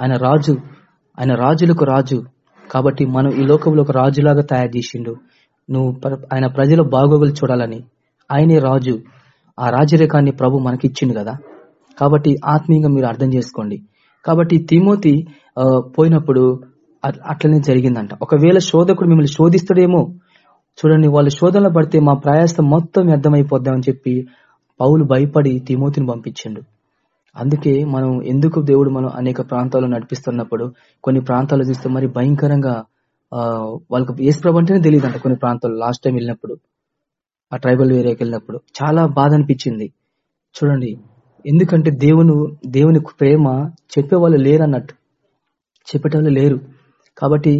ఆయన రాజు ఆయన రాజులకు రాజు. కాబట్టి మనం ఈ లోకంలో ఒక రాజులాగా తయారు చేసిండు. నువ్వు ఆయన ప్రజల బాగోగులు చూడాలని. ఆయనే రాజు. ఆ రాజరేఖాన్ని ప్రభు మనకి ఇచ్చిండు కదా. కాబట్టి ఆత్మీయంగా మీరు అర్థం చేసుకోండి. కాబట్టి తిమోతి పోయినప్పుడు అట్- అట్లనే జరిగిందంట. ఒకవేళ శోధకుడు మిమ్మల్ని శోధిస్తాడేమో. చూడండి వాళ్ళు శోధనలో పడితే మా ప్రయాసం మొత్తం వ్యర్థమైపోద్దామని చెప్పి పౌలు భయపడి తిమోతిని పంపించిండు. అందుకే మనం ఎందుకు దేవుడు మనం అనేక ప్రాంతాల్లో నడిపిస్తున్నప్పుడు కొన్ని ప్రాంతాలు చూస్తే మరి భయంకరంగా ఆ వాళ్ళకి ఏసుప్రభు అంటేనే తెలియదు అంట కొన్ని ప్రాంతాలు లాస్ట్ టైం వెళ్ళినప్పుడు ఆ ట్రైబల్ ఏరియాకి వెళ్ళినప్పుడు చాలా బాధ అనిపించింది. చూడండి ఎందుకంటే దేవును దేవుని ప్రేమ చెప్పేవాళ్ళు లేరు అన్నట్టు చెప్పేటోళ్ళు లేరు. కాబట్టి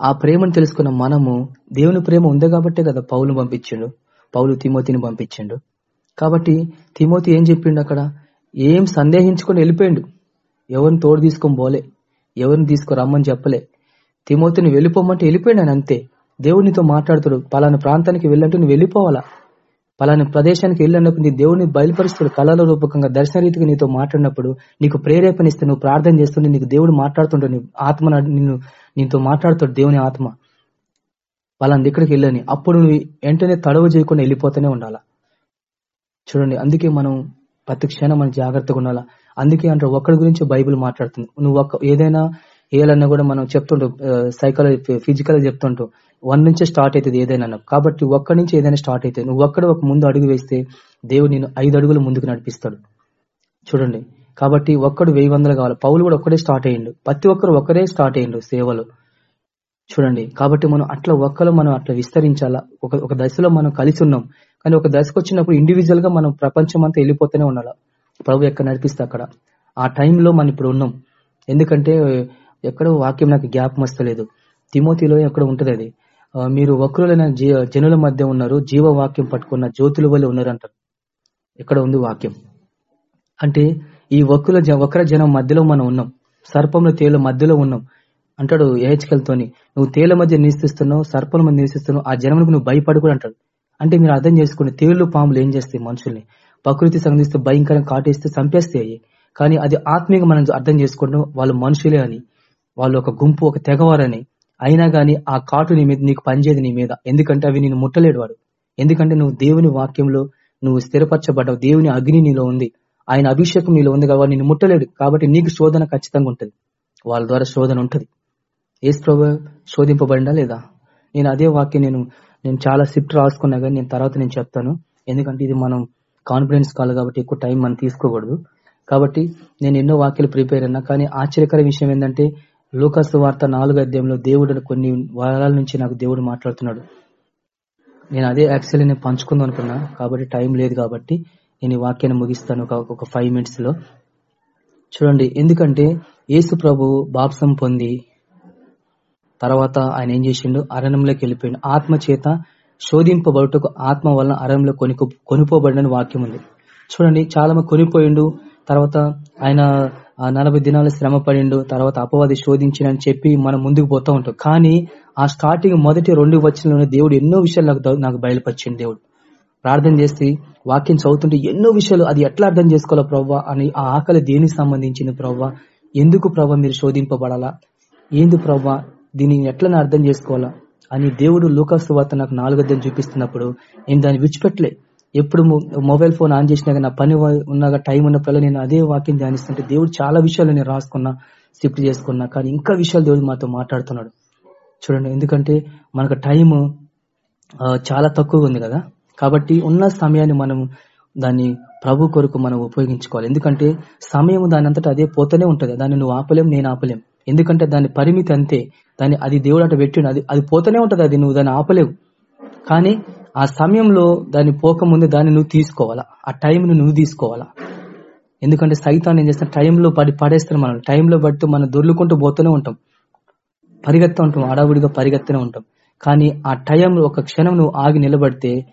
ఆ ప్రేమను తెలుసుకున్న మనము దేవుని ప్రేమ ఉంది కాబట్టే కదా పౌలు పంపించిండు పౌలు తిమోతిని పంపించిండు. కాబట్టి తిమోతి ఏం చెప్పిండు అక్కడ? ఏం సందేహించుకొని వెళ్ళిపోయిండు. ఎవరిని తోడు తీసుకొని పోలే ఎవరిని తీసుకురమ్మని చెప్పలే. తిమోతిని వెళ్ళిపోమంటే వెళ్ళిపోయాడు ఆయన అంతే. దేవుడు నీతో మాట్లాడుతాడు. పలానా ప్రాంతానికి వెళ్ళంటే నువ్వు వెళ్ళిపోవాలా? పలానా ప్రదేశానికి వెళ్ళినప్పుడు నీ దేవుడిని బయలుపరుస్తాడు. కళల రూపకంగా దర్శన రీతిగా నీతో మాట్లాడినప్పుడు నీకు ప్రేరేపణ ఇస్తే నువ్వు ప్రార్థన చేస్తుంటే నీకు దేవుడు మాట్లాడుతుంటాడు. నీ ఆత్మ నిన్ను నీతో మాట్లాడుతాడు దేవుని ఆత్మ. పలానా దగ్గరికి వెళ్ళని అప్పుడు నువ్వు వెంటనే తడవ చేయకుండా వెళ్ళిపోతూనే ఉండాలా? చూడండి అందుకే మనం ప్రతి క్షణం మనం జాగ్రత్తగా ఉండాలా? అందుకే అంటారు ఒక్కడి గురించి బైబిల్ మాట్లాడుతుంది. నువ్వు ఒక్క ఏదైనా ఏలన్నా కూడా మనం చెప్తుంటాం సైకాలజీ ఫిజికల్ చెప్తుంటూ వన్ నుంచే స్టార్ట్ అవుతుంది ఏదైనా కాబట్టి ఒక్కడి నుంచి ఏదైనా స్టార్ట్ అవుతుంది నువ్వు ఒక్కడ ఒక ముందు అడుగు వేస్తే దేవుడు నేను ఐదు అడుగులు ముందుకు నడిపిస్తాడు. చూడండి. కాబట్టి ఒక్కడు వెయ్యి వందలు కావాలి. పౌలు కూడా ఒక్కడే స్టార్ట్ అయ్యిండు. ప్రతి ఒక్కరు ఒక్కరే స్టార్ట్ అయ్యిండు సేవలు. చూడండి. కాబట్టి మనం అట్లా ఒక్కరు మనం అట్లా విస్తరించాలా? ఒక ఒక దశలో మనం కలిసి ఉన్నాం కానీ ఒక దశకు వచ్చినప్పుడు ఇండివిజువల్గా మనం ప్రపంచం అంతా వెళ్ళిపోతూనే ఉండాలి? ప్రభు ఎక్కడ నడిపిస్తే అక్కడ? ఆ టైంలో మనం ఇప్పుడు ఉన్నాం. ఎందుకంటే ఎక్కడో వాక్యం నాకు జ్ఞాపం వస్తలేదు. తిమోతిలో ఎక్కడ ఉంటుంది అది. మీరు వక్రులైన జనుల మధ్య ఉన్నారు. జీవ వాక్యం పట్టుకున్న జ్యోతుల వల్ల ఉన్నారు అంటారు ఎక్కడ ఉంది వాక్యం? అంటే ఈ వక్రుల జ- వక్ర జనం మధ్యలో మనం ఉన్నాం. సర్పంలో తేలు మధ్యలో ఉన్నాం. అంటాడు ఏహెచ్కల్తోని నువ్వు తేల మధ్య నివసిస్తున్నావు సర్పల మధ్య నివసిస్తున్నావు ఆ జనములకు నువ్వు భయపడు కూడా అంటాడు. అంటే మీరు అర్థం చేసుకోండి తేళ్ళు పాములు ఏం చేస్తాయి మనుషుల్ని? ప్రకృతి సంబంధిస్తే భయంకరంగా కాటేస్తే చంపేస్తాయి. కానీ అది ఆత్మీయంగా మనం అర్థం చేసుకోవడం వాళ్ళు మనుషులే అని వాళ్ళు ఒక గుంపు ఒక తెగవారని. అయినా గాని ఆ కాటు నీ మీద నీకు పనిచేది నీ మీద. ఎందుకంటే అవి నేను ముట్టలేడు వాడు. ఎందుకంటే నువ్వు దేవుని వాక్యంలో నువ్వు స్థిరపరచబడ్డావు. దేవుని అగ్ని నీలో ఉంది. ఆయన అభిషేకం నీలో ఉంది కాబట్టి నిన్ను ముట్టలేడు. కాబట్టి నీకు శోధన ఖచ్చితంగా ఉంటుంది. వాళ్ళ ద్వారా శోధన ఉంటుంది. ఏసు ప్రభు శోధింపబడిందా లేదా? నేను అదే వాక్యం నేను నేను చాలా సిఫ్ట్ రాసుకున్నా కానీ నేను తర్వాత నేను చెప్తాను. ఎందుకంటే ఇది మనం కాన్ఫిడెన్స్ కాల్ కాబట్టి ఎక్కువ టైం మనం తీసుకోకూడదు. కాబట్టి నేను ఎన్నో వాక్యాలు ప్రిపేర్ అయినా కానీ ఆశ్చర్యకర విషయం ఏంటంటే లూకాసు వార్త నాలుగు అధ్యాయంలో దేవుడు కొన్ని వారాల నుంచి నాకు దేవుడు మాట్లాడుతున్నాడు. నేను అదే యాక్చువల్లీ నేను పంచుకుందాం అనుకున్నా కాబట్టి టైం లేదు కాబట్టి నేను ఈ వాక్యాన్ని ముగిస్తాను ఒక ఒక ఫైవ్ మినిట్స్లో. చూడండి ఎందుకంటే యేసు ప్రభు బాప్సం పొంది తర్వాత ఆయన ఏం చేసిండు? అరణ్యంలోకి వెళ్ళిపోయిండు. ఆత్మ చేత శోధింపబడుటకు ఆత్మ వలన అరణ్యంలో కొనుకు కొనిపోబడిన వాక్యం ఉంది. చూడండి చాలా మంది కొనిపోయిండు తర్వాత ఆయన ఆ నలభై దినాలు శ్రమ పడిండు తర్వాత అపవాది శోధించినని చెప్పి మనం ముందుకు పోతూ ఉంటాం. కానీ ఆ స్టార్టింగ్ మొదటి రెండు వచ్చిన దేవుడు ఎన్నో విషయాలు నాకు నాకు బయలుపరిచింది దేవుడు. ప్రార్థన చేసి వాక్యం చదువుతుంటే ఎన్నో విషయాలు అది ఎట్లా అర్థం చేసుకోవాలో ప్రవ్వా అని ఆ ఆకలి దేనికి సంబంధించింది ప్రవ్వా? ఎందుకు ప్రవ్వా మీరు శోధింపబడాలా? ఏంది ప్రవ్వా? దీన్ని ఎట్లా అర్థం చేసుకోవాలా? అని దేవుడు లూకాసు వార్త నాకు నాలుగద్దని చూపిస్తున్నప్పుడు నేను దాన్ని విడిచిపెట్టలే? ఎప్పుడు మొబైల్ ఫోన్ ఆన్ చేసినా నా పని వ- ఉన్నాగా టైం ఉన్నప్పుడు నేను అదే వాక్యం ధ్యానిస్తుంటే దేవుడు చాలా విషయాలు నేను రాసుకున్నా స్క్రిప్ట్ చేసుకున్నా కానీ ఇంకా విషయాలు దేవుడు మాతో మాట్లాడుతున్నాడు. చూడండి ఎందుకంటే మనకు టైం చాలా తక్కువగా ఉంది కదా? కాబట్టి ఉన్న సమయాన్ని మనం దాన్ని ప్రభు కొరకు మనం ఉపయోగించుకోవాలి. ఎందుకంటే సమయం దాని అంతటా అదే పోతూనే ఉంటుంది. దాన్ని నువ్వు ఆపలేం నేను ఆపలేం. ఎందుకంటే దాని పరిమితి అంతే. దాన్ని అది దేవుడు అట పెట్టిండు అది అది పోతూనే ఉంటది అది నువ్వు దాన్ని ఆపలేవు. కానీ ఆ సమయంలో దాన్ని పోకముందు దాన్ని నువ్వు తీసుకోవాలా. ఆ టైంను నువ్వు తీసుకోవాలా. ఎందుకంటే సైతాన్ని ఏం చేస్తాను టైంలో పడి పడేస్తాను మనం టైంలో పడుతూ మనం దొర్లుకుంటూ పోతూనే ఉంటాం. పరిగెత్తా ఉంటాం అడావుడిగా పరిగెత్తనే ఉంటాం. కానీ ఆ టైం ఒక క్షణం నువ్వు ఆగి నిలబడితే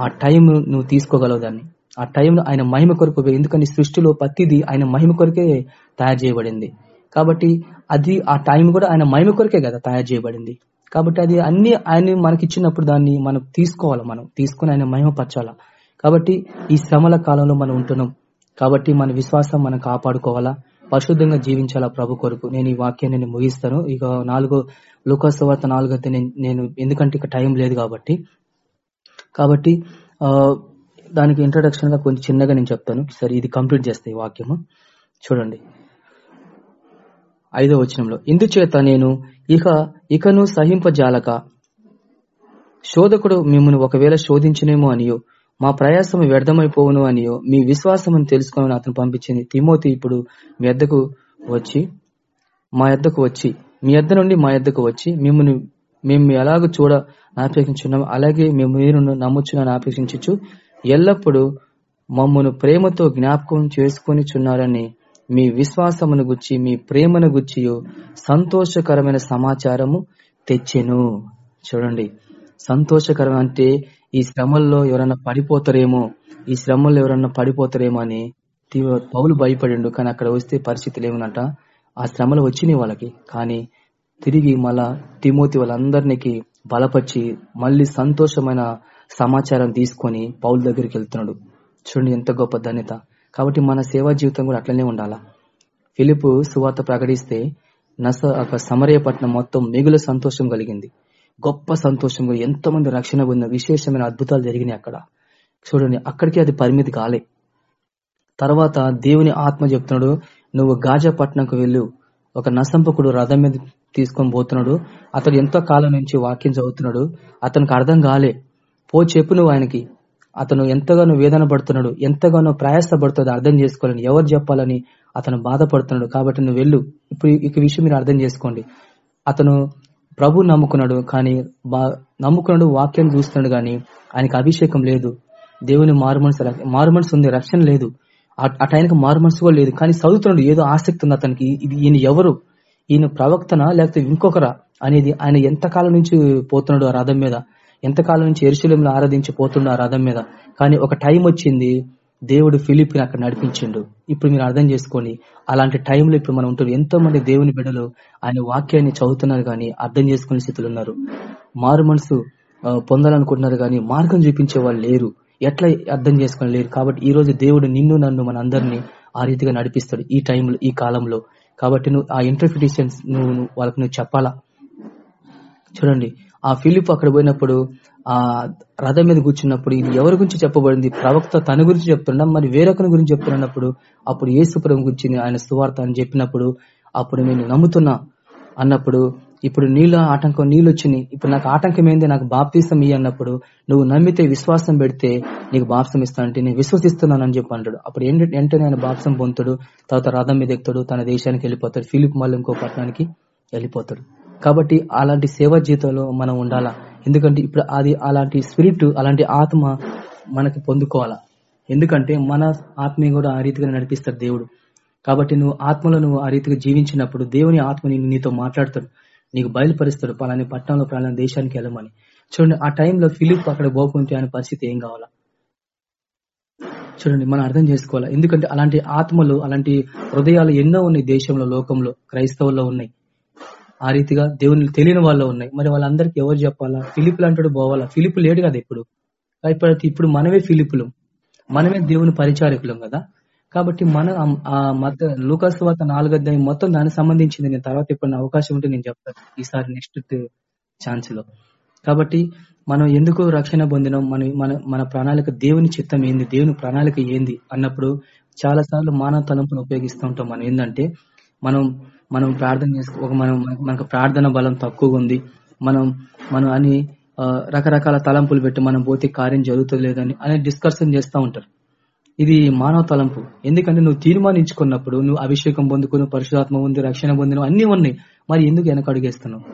ఆ టైం నువ్వు తీసుకోగలవు దాన్ని. ఆ టైంలో ఆయన మహిమ కొరకు ఉపయోగ- ఎందుకని సృష్టిలో ప్రతిదీ ఆయన మహిమ కొరకే తయారు చేయబడింది. కాబట్టి అది ఆ టైం కూడా ఆయన మహిమ కొరకే కదా తయారు చేయబడింది. కాబట్టి అది అన్ని ఆయన మనకి ఇచ్చినప్పుడు దాన్ని మనం తీసుకోవాలి మనం తీసుకుని ఆయన మహిమపరచాలా కాబట్టి ఈ శ్రమల కాలంలో మనం ఉంటున్నాం. కాబట్టి మన విశ్వాసం మనం కాపాడుకోవాలా. పరిశుద్ధంగా జీవించాలా ప్రభు కొరకు. నేను ఈ వాక్యాన్ని నేను ముగిస్తాను. ఇక నాలుగో లోకోత్సవార్త నాలుగో నేను- ఎందుకంటే ఇక టైం లేదు కాబట్టి. కాబట్టి దానికి ఇంట్రడక్షన్గా కొంచెం చిన్నగా నేను చెప్తాను. సరే ఇది కంప్లీట్ చేస్తే ఈ వాక్యము. చూడండి. ఐదో వచనంలో ఇందుచేత నేను ఇక ఇకను సహింపజాలక శోధకుడు మిమ్మల్ని ఒకవేళ శోధించనేమో అనియో మా ప్రయాసము వ్యర్థమైపోవును అనియో మీ విశ్వాసమును తెలుసుకోమని అతను పంపించింది. తిమోతి ఇప్పుడు మీ అద్దకు వచ్చి మా ఎద్దకు వచ్చి మీ అద్ద నుండి మా ఎద్దకు వచ్చి మిమ్మల్ని మేము ఎలాగ చూడ నాపేక్షించున్నాము అలాగే మేము మీరు నమ్ముచున్న ఆపేక్షించు ఎల్లప్పుడూ మమ్మను ప్రేమతో జ్ఞాపకం చేసుకొని చున్నారని మీ విశ్వాసమును గుచ్చి మీ ప్రేమను గుచ్చి సంతోషకరమైన సమాచారము తెచ్చెను. చూడండి. సంతోషకరం అంటే ఈ శ్రమల్లో ఎవరన్నా పడిపోతారేమో ఈ శ్రమల్లో ఎవరన్నా పడిపోతారేమో అని పౌలు భయపడిండు. కానీ అక్కడ వస్తే పరిస్థితులు ఏమనంట ఆ శ్రమలు వచ్చినాయి వాళ్ళకి. కానీ తిరిగి మళ్ళా తిమోతి వాళ్ళందరినీ బలపరిచి మళ్ళీ సంతోషమైన సమాచారం తీసుకొని పౌల దగ్గరికి వెళ్తున్నాడు. చూడండి ఎంత గొప్ప ధన్యత. కాబట్టి మన సేవా జీవితం కూడా అట్లనే ఉండాలా? ఫిలిపు సువార్త ప్రకటిస్తే నస ఒక సమరయ పట్టణం మొత్తం మిగుల సంతోషం కలిగింది. గొప్ప సంతోషం ఎంతో మంది రక్షణ పొందిన విశేషమైన అద్భుతాలు జరిగినాయి అక్కడ. చూడండి అక్కడికి అది పరిమితి కాలే. తర్వాత దేవుని ఆత్మ చెప్తున్నాడు నువ్వు గాజా పట్టణంకు వెళ్ళు. ఒక నసంపకుడు రథం మీద తీసుకొని పోతున్నాడు. అతడు ఎంతో కాలం నుంచి వాక్యం చదువుతున్నాడు. అతనికి అర్థం కాలే. పో చెప్పు నువ్వు ఆయనకి. అతను ఎంతగానో వేదన పడుతున్నాడు ఎంతగానో ప్రయాసపడుతుంది అర్థం చేసుకోవాలని ఎవరు చెప్పాలని అతను బాధపడుతున్నాడు. కాబట్టి నువ్వు వెళ్ళు. ఇప్పుడు ఈ విషయం మీరు అర్థం చేసుకోండి. అతను ప్రభు నమ్ముకున్నాడు కానీ బా- నమ్ముకున్నాడు వాక్యం చూస్తున్నాడు కానీ ఆయనకి అభిషేకం లేదు. దేవుని మారుమనసు మారుమనసు ఉంది రక్షణ లేదు. ఆ- అటు ఆయనకు మారుమనసు కూడా లేదు. కానీ చదువుతున్నాడు ఏదో ఆసక్తి ఉంది అతనికి. ఇది ఈయన ఎవరు? ఈయన ప్రవక్తనా లేకపోతే ఇంకొకరా అనేది ఆయన ఎంతకాలం నుంచి పోతున్నాడు ఆ రథం మీద? ఎంతకాలం నుంచి ఎరుశలంలో ఆరాధించి పోతుండు ఆ రథం మీద? కానీ ఒక టైం వచ్చింది దేవుడు ఫిలిప్ని అక్కడ నడిపించిండు. ఇప్పుడు మీరు అర్థం చేసుకోండి అలాంటి టైంలో ఇప్పుడు మనం ఉంటారు ఎంతో మంది దేవుని బిడ్డలు ఆయన వాక్యాన్ని చదువుతున్నారు కానీ అర్థం చేసుకునే స్థితిలో ఉన్నారు. మారు మనసు పొందాలనుకుంటున్నారు కానీ మార్గం చూపించే వాళ్ళు లేరు. ఎట్లా అర్థం చేసుకుని లేరు? కాబట్టి ఈ రోజు దేవుడు నిన్ను నన్ను మన అందరినీ ఆ రీతిగా నడిపిస్తాడు ఈ టైంలో ఈ కాలంలో. కాబట్టి నువ్వు ఆ ఇంటర్ప్రిటేషన్స్ నువ్వు వాళ్ళకి నువ్వు చెప్పాలా? చూడండి. ఆ ఫిలిప్ అక్కడ పోయినప్పుడు ఆ రథం మీద కూర్చున్నప్పుడు ఇది ఎవరి గురించి చెప్పబడింది? ప్రవక్త తన గురించి చెప్తున్నా మరి వేరొకరి గురించి చెప్తున్నప్పుడు అప్పుడు యేసుపురం గురించి ఆయన సువార్త అని చెప్పినప్పుడు అప్పుడు నేను నమ్ముతున్నా. అన్నప్పుడు ఇప్పుడు నీళ్ళ ఆటంకం నీళ్ళు వచ్చినాయి ఇప్పుడు నాకు ఆటంకం ఏంది నాకు బాప్తీసం ఇయ్యి అన్నప్పుడు నువ్వు నమ్మితే విశ్వాసం పెడితే నీకు బాప్సం ఇస్తా అంటే నేను విశ్వసిస్తున్నాను అని చెప్పి అంటాడు. అప్పుడు వెంటనే ఆయన బాప్సం పొందుతాడు తర్వాత రథం మీద ఎక్కుతాడు తన దేశానికి వెళ్ళిపోతాడు. ఫిలిప్ మళ్ళీ ఇంకో పట్టణానికి వెళ్ళిపోతాడు. కాబట్టి అలాంటి సేవ జీవితంలో మనం ఉండాలా? ఎందుకంటే ఇప్పుడు అది అలాంటి స్పిరిట్ అలాంటి ఆత్మ మనకి పొందుకోవాలా? ఎందుకంటే మన ఆత్మీయ కూడా ఆ రీతిగా నడిపిస్తాడు దేవుడు. కాబట్టి నువ్వు ఆత్మలో నువ్వు ఆ రీతిగా జీవించినప్పుడు దేవుని ఆత్మ నీతో మాట్లాడతాడు. నీకు బయలుపరుస్తాడు. పలాని పట్టణంలో పలాని దేశానికి వెళ్ళమని. చూడండి ఆ టైంలో ఫిలిప్ అక్కడ పోకుంటే అనే పరిస్థితి ఏం కావాలా? చూడండి మనం అర్థం చేసుకోవాలి? ఎందుకంటే అలాంటి ఆత్మలు అలాంటి హృదయాలు ఎన్నో ఉన్నాయి దేశంలో లోకంలో క్రైస్తవుల్లో ఉన్నాయి. ఆ రీతిగా దేవుని తెలియని వాళ్ళు ఉన్నాయి. మరి వాళ్ళందరికీ ఎవరు చెప్పాలా? ఫిలిపులు అంటాడు పోవాలా ఫిలిపు లేడు కదా ఇప్పుడు. ఇప్పుడు ఇప్పుడు మనమే ఫిలిపులు మనమే దేవుని పరిచారకులం కదా. కాబట్టి మన ఆ మత లూకాస్ వార్త నాలుగు అధ్యాయం మొత్తం దానికి సంబంధించింది. నేను తర్వాత ఇప్పుడు అవకాశం ఉంటే నేను చెప్తాను. ఈసారి నెక్స్ట్ ఛాన్స్లో. కాబట్టి మనం ఎందుకు రక్షణ పొందినాం? మన మన మన ప్రణాళిక దేవుని చిత్తం ఏంది? దేవుని ప్రణాళిక ఏంది? అన్నప్పుడు చాలా సార్లు మానవ తలంపును ఉపయోగిస్తూ ఉంటాం మనం. ఏంటంటే మనం మనం ప్రార్థన చేసుకో ఒక మనం మనకు ప్రార్థన బలం తక్కువగా ఉంది. మనం మనం అని రకరకాల తలంపులు పెట్టి మనం పోతే కార్యం జరుగుతుంది లేదని అనే డిస్కషన్ చేస్తూ ఉంటారు. ఇది మానవ తలంపు. ఎందుకంటే నువ్వు తీర్మానించుకున్నప్పుడు నువ్వు అభిషేకం పొందుకుని పరిశుధాత్మ ఉంది రక్షణ పొందిన అన్ని ఉన్నాయి. మరి ఎందుకు వెనక అడుగేస్తున్నావు?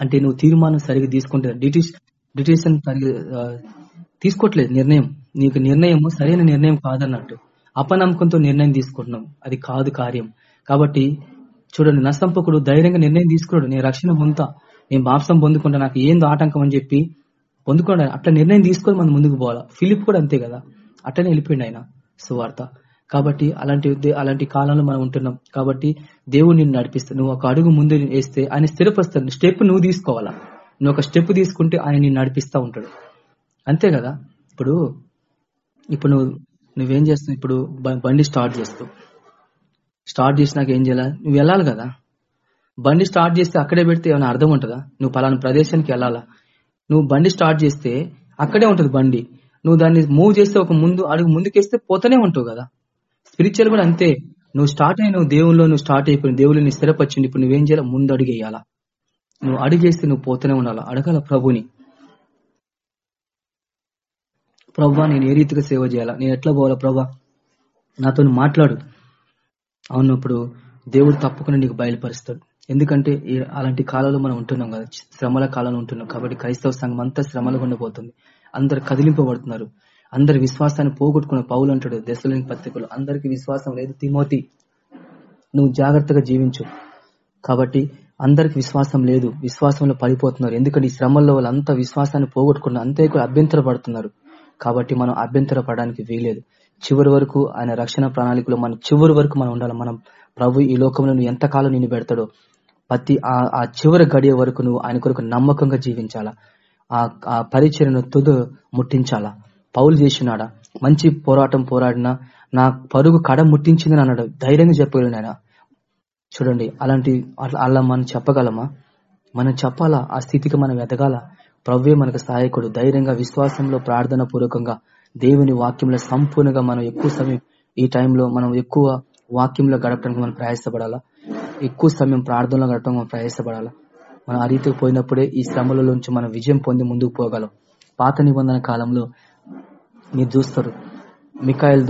అంటే నువ్వు తీర్మానం సరిగ్గా తీసుకుంటే డిటిష్ డిటిషన్ సరిగ్గా తీసుకోవట్లేదు నిర్ణయం. నీకు నిర్ణయం సరైన నిర్ణయం కాదన్నట్టు. అపనమ్మకంతో నిర్ణయం తీసుకుంటున్నాం అది కాదు కార్యం. కాబట్టి చూడండి నష్టంపకుడు ధైర్యంగా నిర్ణయం తీసుకున్నాడు. నేను రక్షణ పొందుతా. నేను మాంసం పొందుకుంటా. నాకు ఏందో ఆటంకం అని చెప్పి పొందుకోండి. అట్లా నిర్ణయం తీసుకొని మనం ముందుకు పోవాలా? ఫిలిప్ కూడా అంతే కదా. అట్లనే వెళ్ళిపోయింది ఆయన సువార్త. కాబట్టి అలాంటి అలాంటి కాలంలో మనం ఉంటున్నాం. కాబట్టి దేవుడు నిన్ను నడిపిస్తాడు. నువ్వు ఒక అడుగు ముందు వేస్తే ఆయన స్థిరపరుస్తాడు. స్టెప్ నువ్వు తీసుకోవాలా? నువ్వు ఒక స్టెప్ తీసుకుంటే ఆయన నిన్ను నడిపిస్తా ఉంటాడు. అంతే కదా? ఇప్పుడు ఇప్పుడు నువ్వు నువ్వేం చేస్తావు ఇప్పుడు బండి స్టార్ట్ చేస్తావు. స్టార్ట్ చేసినాక ఏం చేయాలి? నువ్వు వెళ్ళాలి కదా. బండి స్టార్ట్ చేస్తే అక్కడే పెడితే ఏమైనా అర్థం ఉంటుందా? నువ్వు పలానా ప్రదేశానికి వెళ్ళాలా? నువ్వు బండి స్టార్ట్ చేస్తే అక్కడే ఉంటుంది బండి. నువ్వు దాన్ని మూవ్ చేస్తే ఒక ముందు అడుగు ముందుకేస్తే పోతూనే ఉంటావు కదా. స్పిరిచువల్ కూడా అంతే. నువ్వు స్టార్ట్ అయిన నువ్వు దేవుల్లో నువ్వు స్టార్ట్ అయిపోయిన దేవుని స్థిరపరిచింది ఇప్పుడు నువ్వేం చేయాలి? ముందు అడిగేయాలా నువ్వు అడిగేస్తే నువ్వు పోతూనే ఉండాలా? అడగాల ప్రభుని. ప్రభా నేను ఏ రీతిగా సేవ చేయాలా? నేను ఎట్లా పోవాలా? ప్రభా నాతో మాట్లాడు. అవునప్పుడు దేవుడు తప్పకుండా నీకు బయలుపరుస్తాడు. ఎందుకంటే అలాంటి కాలంలో మనం ఉంటున్నాం కదా శ్రమల కాలంలో ఉంటున్నాం కాబట్టి క్రైస్తవ సంఘం అంతా శ్రమలు ఉండబోతుంది అందరు కదిలింపబడుతున్నారు. అందరి విశ్వాసాన్ని పోగొట్టుకున్న పౌలు అంటాడు దశలోని పత్రికలు అందరికి విశ్వాసం లేదు తిమోతి నువ్వు జాగ్రత్తగా జీవించు. కాబట్టి అందరికి విశ్వాసం లేదు విశ్వాసంలో పడిపోతున్నారు. ఎందుకంటే ఈ శ్రమల్లో వాళ్ళంతా విశ్వాసాన్ని పోగొట్టుకున్న అంతే కూడా అభ్యంతర పడుతున్నారు కాబట్టి మనం అభ్యంతర పడడానికి వీలేదు చివరి వరకు ఆయన రక్షణ ప్రణాళికలో మనం చివరి వరకు మనం ఉండాలి. మనం ప్రభు ఈ లోకంలో నువ్వు ఎంతకాలం నిన్ను పెడతాడో ప్రతి ఆ ఆ చివరి గడియ వరకు నువ్వు ఆయన కొరకు నమ్మకంగా జీవించాలా? ఆ ఆ పరిచయను తుదు ముట్టించాలా? పౌలు చేసినాడా మంచి పోరాటం పోరాడినా నా పరుగు కడ ముట్టించిందని అన్నాడు. ధైర్యంగా చెప్పగలను ఆయన చూడండి అలాంటి అట్లా అలా మనం చెప్పగలమా? మనం చెప్పాలా? ఆ స్థితికి మనం ఎదగాల? ప్రవ్వే మనకు సహాయకుడు. ధైర్యంగా విశ్వాసంలో ప్రార్థన పూర్వకంగా దేవుని వాక్యంలో సంపూర్ణంగా మనం ఎక్కువ సమయం ఈ టైంలో మనం ఎక్కువ వాక్యంలో గడపడానికి మనం ప్రయాసపడాలా? ఎక్కువ సమయం ప్రార్థనలో గడపడానికి మనం ప్రయాసపడాలా? మనం ఆ రీతికి పోయినప్పుడే ఈ శ్రమలలోంచి మనం విజయం పొంది ముందుకు పోగలం. పాత నిబంధన కాలంలో మీరు చూస్తారు మికాయల్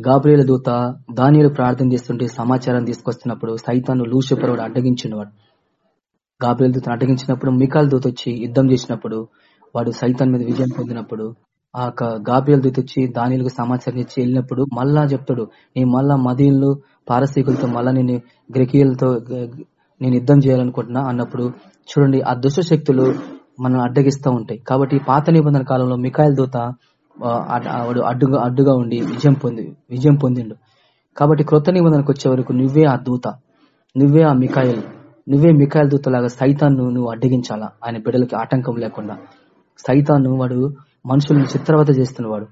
గాబ్రియల దూత దానియలు ప్రార్థన చేస్తుంటే సమాచారం తీసుకొస్తున్నప్పుడు సైతాను లూసిఫర్ వాడు వాడు గాబ్రియల దూతను అడ్డగించినప్పుడు మికాయల్ దూత వచ్చి యుద్ధం చేసినప్పుడు వాడు సైతాన్ మీద విజయం పొందినప్పుడు ఆ యొక్క గాబ్రియల్ దూత వచ్చి దానిలకు సమాచారం ఇచ్చి వెళ్ళినప్పుడు మళ్ళా చెప్తాడు నేను మళ్ళా మదీన్లు పారసీకులతో మళ్ళా నేను గ్రకీయులతో నేను యుద్ధం చేయాలనుకుంటున్నా అన్నప్పుడు చూడండి ఆ దుష్ట శక్తులు మనం అడ్డగిస్తూ ఉంటాయి. కాబట్టి పాత నిబంధన కాలంలో మికాయల్ దూత వాడు అడ్డుగా అడ్డుగా ఉండి విజయం పొంది విజయం పొందిండు. కాబట్టి క్రొత్త నిబంధనకు వచ్చే వరకు నువ్వే ఆ దూత నువ్వే ఆ మికాయల్ నువ్వే మికాయల్ దూతలాగా సైతాన్ను నువ్వు అడ్డగించాలా? ఆయన బిడ్డలకి ఆటంకం లేకుండా. సైతాన్ను వాడు మనుషులను చిత్రవత చేస్తున్నవాడు.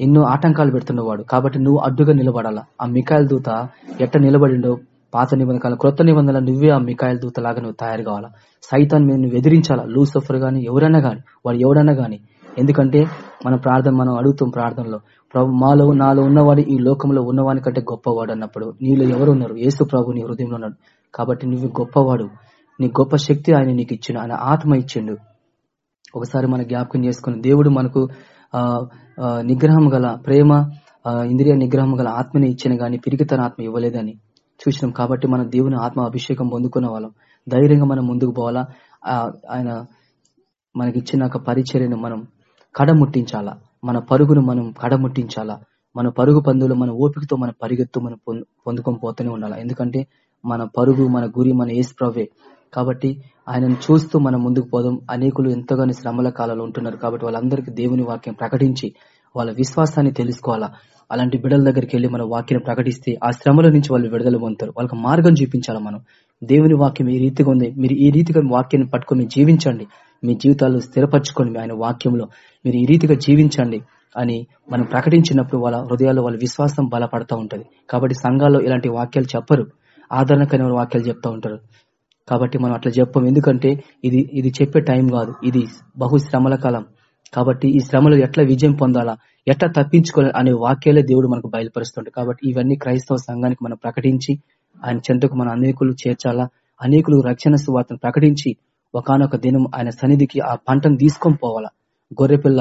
ఎన్నో ఆటంకాలు పెడుతున్నవాడు. కాబట్టి నువ్వు అడ్డుగా నిలబడాలా? ఆ మికాయల దూత ఎట్ట నిలబడిండో పాత నిబంధన కాలం క్రొత్త నిబంధనలు నువ్వే ఆ మికాయల దూత లాగా నువ్వు తయారు కావాలా? సైతాన్ మీద నువ్వు ఎదిరించాలా? లూసఫర్ గాని ఎవరైనా గాని వాడు ఎవడైనా గాని. ఎందుకంటే మన ప్రార్థన మనం అడుగుతాం ప్రార్థనలో ప్రభు మాలో నాలో ఉన్నవాడు ఈ లోకంలో ఉన్నవాని కంటే గొప్పవాడు అన్నప్పుడు నీలో ఎవరు ఉన్నారు? ఏసు ప్రభు నీ హృదయంలో ఉన్నాడు. కాబట్టి నువ్వు గొప్పవాడు. నీ గొప్ప శక్తి ఆయన నీకు ఇచ్చిండు ఆయన ఆత్మ ఇచ్చిండు. ఒకసారి మన జ్ఞాపకం చేసుకుని దేవుడు మనకు ఆ నిగ్రహం గల ప్రేమ ఇంద్రియ నిగ్రహం గల ఆత్మని ఇచ్చిన గాని పిరిగితన ఆత్మ ఇవ్వలేదని చూసినాం కాబట్టి మన దేవుని ఆత్మ అభిషేకం పొందుకున్న వాళ్ళం. ధైర్యంగా మనం ముందుకు పోవాలా? ఆ, ఆయన మనకి ఇచ్చిన ఒక పరిచర్యను మనం కడముట్టించాలా? మన పరుగును మనం కడముట్టించాలా? మన పరుగు పందులు మన ఓపికతో మన పరిగెత్తు మనం పొందుకొని పోతూనే ఉండాలి? ఎందుకంటే మన పరుగు మన గురి మన ఏసు ప్రవే కాబట్టి ఆయనను చూస్తూ మనం ముందుకు పోదాం. అనేకులు ఎంతగానో శ్రమల కాలంలో ఉంటున్నారు కాబట్టి వాళ్ళందరికీ దేవుని వాక్యం ప్రకటించి వాళ్ళ విశ్వాసాన్ని తెలుసుకోవాలా. అలాంటి బిడల దగ్గరికి వెళ్ళి మన వాక్యం ప్రకటిస్తే ఆ శ్రమల నుంచి వాళ్ళు విడుదల పొందుతారు. వాళ్ళకి మార్గం చూపించాలి మనం? దేవుని వాక్యం ఈ రీతిగా ఉంది. మీరు ఈ రీతిగా వాక్యాన్ని పట్టుకొని జీవించండి. మీ జీవితాలు స్థిరపరచుకొని ఆయన వాక్యంలో మీరు ఈ రీతిగా జీవించండి అని మనం ప్రకటించినప్పుడు వాళ్ళ హృదయాల్లో వాళ్ళ విశ్వాసం బలపడతా ఉంటది. కాబట్టి సంఘాల్లో ఇలాంటి వాక్యాలు చెప్పరు. ఆదరణకరమైన వాక్యాలు చెప్తా ఉంటారు. కాబట్టి మనం అట్లా చెప్పం. ఎందుకంటే ఇది ఇది చెప్పే టైం కాదు. ఇది బహు శ్రమల కాలం. కాబట్టి ఈ శ్రమలు ఎట్లా విజయం పొందాలా ఎట్లా తప్పించుకోవాలి అనే వాక్యాలే దేవుడు మనకు బయలుపరుస్తుంటాడు. కాబట్టి ఇవన్నీ క్రైస్తవ సంఘానికి మనం ప్రకటించి ఆయన చెంతకు మన అనేకులు చేర్చాలా అనేకులు రక్షణ సువార్తను ప్రకటించి ఒకనొక దినం ఆయన సన్నిధికి ఆ పంటను తీసుకొని పోవాలా. గొర్రెపిల్ల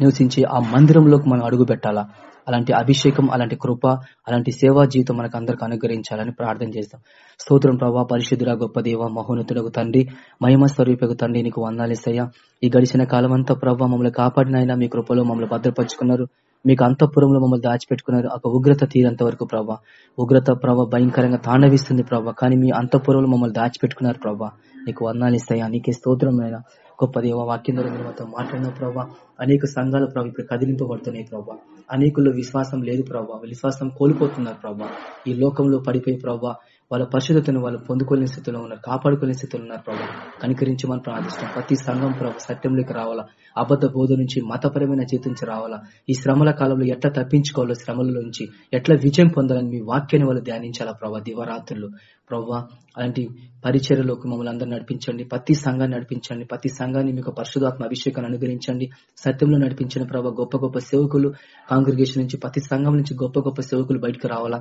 నివసించి ఆ మందిరంలోకి మనం అడుగు పెట్టాలా అలాంటి అభిషేకం అలాంటి కృప అలాంటి సేవా జీవితం మనకు అందరికి అనుగ్రహించాలని ప్రార్థన చేస్తాం. స్తోత్రం ప్రభా పరిశుద్ధుడ గొప్ప దేవ మహోన్నతుడకు తండ్రి మహిమ స్వరూపకు తండ్రి నీకు వందాలేసయ్యా ఈ గడిచిన కాలం అంతా ప్రభావ మమ్మల్ని కాపాడినైనా మీ కృపలో మమ్మల్ని భద్రపరుచుకున్నారు. మీకు అంతఃపురంలో మమ్మల్ని దాచిపెట్టుకున్నారు. ఒక ఉగ్రత తీరంత వరకు ప్రభా. ఉగ్రత ప్రభా భయంకరంగా తాండవిస్తుంది ప్రభా. కానీ మీ అంతఃపురంలో మమ్మల్ని దాచిపెట్టుకున్నారు ప్రభా. నీకు వందాలిస్తాయా నీకే స్తోత్రమైన గొప్ప దేవ వాక్యం ద్వారా మీరు మాతో మాట్లాడిన ప్రభా. అనేక సంఘాలు ప్రభావ ఇప్పుడు కదిలింపబడుతున్నాయి ప్రభా. అనేకుల్లో విశ్వాసం లేదు ప్రభా. విశ్వాసం కోల్పోతున్నారు ప్రభా. ఈ లోకంలో పడిపోయి ప్రభా వాళ్ళ పరిశుద్ధతను వాళ్ళు పొందుకోలేని స్థితిలో ఉన్నారు కాపాడుకోలేని స్థితిలో ఉన్నారు ప్రభా. కనికరించి మనం ప్రార్థిస్తాం ప్రతి సంఘం ప్రభు సత్యంలోకి రావాలా? అబద్ధ బోధ నుంచి మతపరమైన జీవితం రావాలా? ఈ శ్రమల కాలంలో ఎట్లా తప్పించుకోవాలో శ్రమల నుంచి ఎట్లా విజయం పొందాలని మీ వాక్యాన్ని వాళ్ళు ధ్యానించాలా ప్రభా? దివరాత్రులు. ప్రభా అలాంటి పరిచర్యలోకి మమ్మల్ని అందరూ నడిపించండి. ప్రతి సంఘాన్ని నడిపించండి. ప్రతి సంఘాన్ని మీకు పరిశుధాత్మ అభిషేకాన్ని అనుగ్రహించండి. సత్యంలో నడిపించిన ప్రభావ గొప్ప గొప్ప సేవకులు కాంగ్రిగేషన్ నుంచి ప్రతి సంఘం నుంచి గొప్ప గొప్ప సేవకులు బయటకు రావాలా?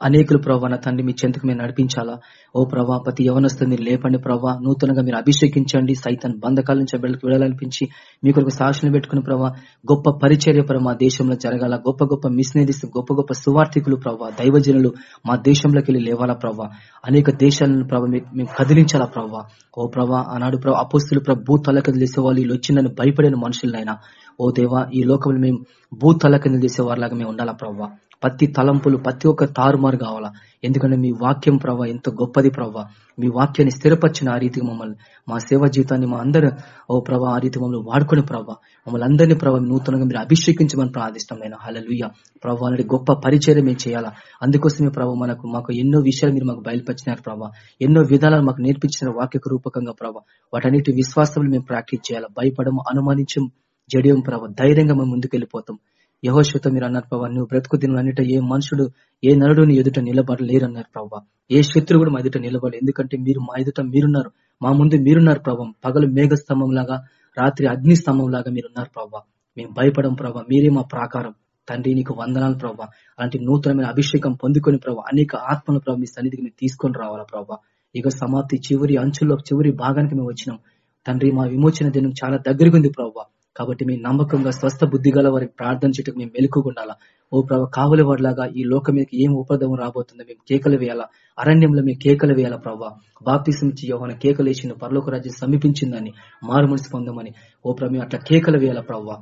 అనేకులు ప్రభా నా తండ్రి మీ చెంతకు మీరు నడిపించాలా? ఓ ప్రభా ప్రతి యవనస్తు మీరు లేపండి ప్రభా నూతనంగా మీరు అభిషేకించండి. సైతాన్ బంధకాల నుంచి బిడ్డలకు విడాలనిపించి మీ కొరకు సాక్షులు పెట్టుకుని ప్రభా గొప్ప పరిచర్య ప్రభా మా దేశంలో జరగాల. గొప్ప గొప్ప మిషనరీస్ గొప్ప గొప్ప సువార్థికులు ప్రభా దైవజనులు మా దేశంలోకి వెళ్ళి లేవాలా ప్రభా అనేక దేశాలను ప్రభావ మేము కదిలించాలా ప్రభా ఓ ప్రభా ఆనాడు ప్రభా అపోస్తులు ప్రభు భూ తల కదిలేసే వాళ్ళు వీళ్ళు వచ్చి నన్ను భయపడిన మనుషులైనా ఓ దేవా ఈ లోకంలో మేము భూ తల కదిలేసే వారిలాగా మేము ఉండాలా ప్రభా ప్రతి తలంపులు ప్రతి ఒక్క తారుమారు కావాలా? ఎందుకంటే మీ వాక్యం ప్రభా ఎంత గొప్పది ప్రభా మీ వాక్యాన్ని స్థిరపరిచిన ఆ రీతికి మమ్మల్ని మా సేవా జీవితాన్ని మా అందరు ఓ ప్రభా ఆ రీతి మమ్మల్ని వాడుకుని ప్రభావ మమ్మల్ని అందరినీ ప్రభావ నూతనంగా మీరు అభిషేకించమని ప్రార్థిష్టమైన నేను హలలుయ ప్రభా గొప్ప పరిచయం మేము చేయాలా? అందుకోసమే ప్రభా మనకు మాకు ఎన్నో విషయాలు మీరు మాకు బయలుపరిచినారు ప్రభా ఎన్నో విధానాలు మాకు నేర్పించిన వాక్యకు రూపకంగా ప్రభావ వాటన్నిటి విశ్వాసములు మేము ప్రాక్టీస్ చేయాలా? భయపడము అనుమానించం జడియం ప్రభా ధైర్యంగా మేము ముందుకు వెళ్ళిపోతాం యహోశ్వత మీరు అన్నారు ప్రభావ నువ్వు బ్రతుకు దినమన్నిట ఏ మనుషుడు ఏ నరుడు నీ ఎదుట నిలబడలేరు అన్నారు ప్రభావ ఏ శత్రువు కూడా మా ఎదుట నిలబడలేదు. ఎందుకంటే మీరు మా ఎదుట మీరున్నారు. మా ముందు మీరున్నారు ప్రభావం పగలు మేఘ స్తంభం లాగా రాత్రి అగ్ని స్తంభం లాగా మీరున్నారు ప్రభావ మేము భయపడం ప్రభావ మీరే మా ప్రాకారం. తండ్రి నీకు వందనాలు ప్రభావ అలాంటి నూతనమైన అభిషేకం పొందుకొని ప్రభావ అనేక ఆత్మల ప్రభావ మీ సన్నిధికి మేము తీసుకొని రావాలా ప్రభావ ఇక సమాప్తి చివరి అంచుల్లో చివరి భాగానికి మేము వచ్చినాం. తండ్రి మా విమోచన దినం చాలా దగ్గరగా ఉంది ప్రభావ కాబట్టి మీ నమ్మకంగా స్వస్థ బుద్ధి గల వారికి ప్రార్థన చేయటం మేము మెలుకుండాలా ఓ ప్రభావ కావలి వాడిలాగా ఈ లోకం మీద ఏం ఉపద్రవం రాబోతుందో మేము కేకలు వేయాలా? అరణ్యంలో మేము కేకలు వేయాలా ప్రభావ బాప్తిసం ఇచ్చి యోహన కేకలు వేసిన పరలోక రాజ్యం సమీపించిందని మారు మనసు పొందమని. ఓ ప్రభు అట్లా కేకలు వేయాలా ప్రభావ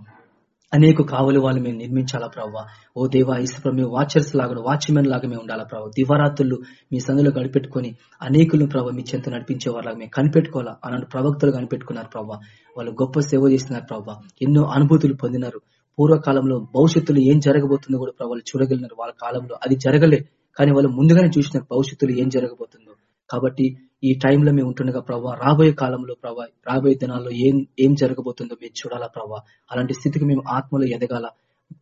అనేక కావలి వాళ్ళు మేము నిర్మించాలా ప్రభావ ఓ దేవా ఇసు మేము వాచర్స్ లాగా వాచ్మెన్ లాగా మేము ఉండాలా ప్రభావ దివారాత్రులు మీ సందులో గడిపెట్టుకొని అనేకులను ప్రభావ మీ చెంత నడిపించే వాళ్ళగా మేము కనిపెట్టుకోవాలా? అలాంటి ప్రవక్తలు కనిపెట్టుకున్నారు ప్రభావ వాళ్ళు గొప్ప సేవ చేస్తున్నారు ప్రవ్వా. ఎన్నో అనుభూతులు పొందినారు. పూర్వకాలంలో భవిష్యత్తులో ఏం జరగబోతుందో కూడా ప్రభావ వాళ్ళు చూడగలిగినారు. వాళ్ళ కాలంలో అది జరగలే. కానీ వాళ్ళు ముందుగానే చూసినారు భవిష్యత్తులో ఏం జరగబోతుందో. కాబట్టి ఈ టైంలో మేము ఉంటుండగా ప్రభావ రాబోయే కాలంలో ప్రభావ రాబోయే దినాల్లో ఏం ఏం జరగబోతుందో మేము చూడాలా ప్రభావ అలాంటి స్థితికి మేము ఆత్మలో ఎదగాల.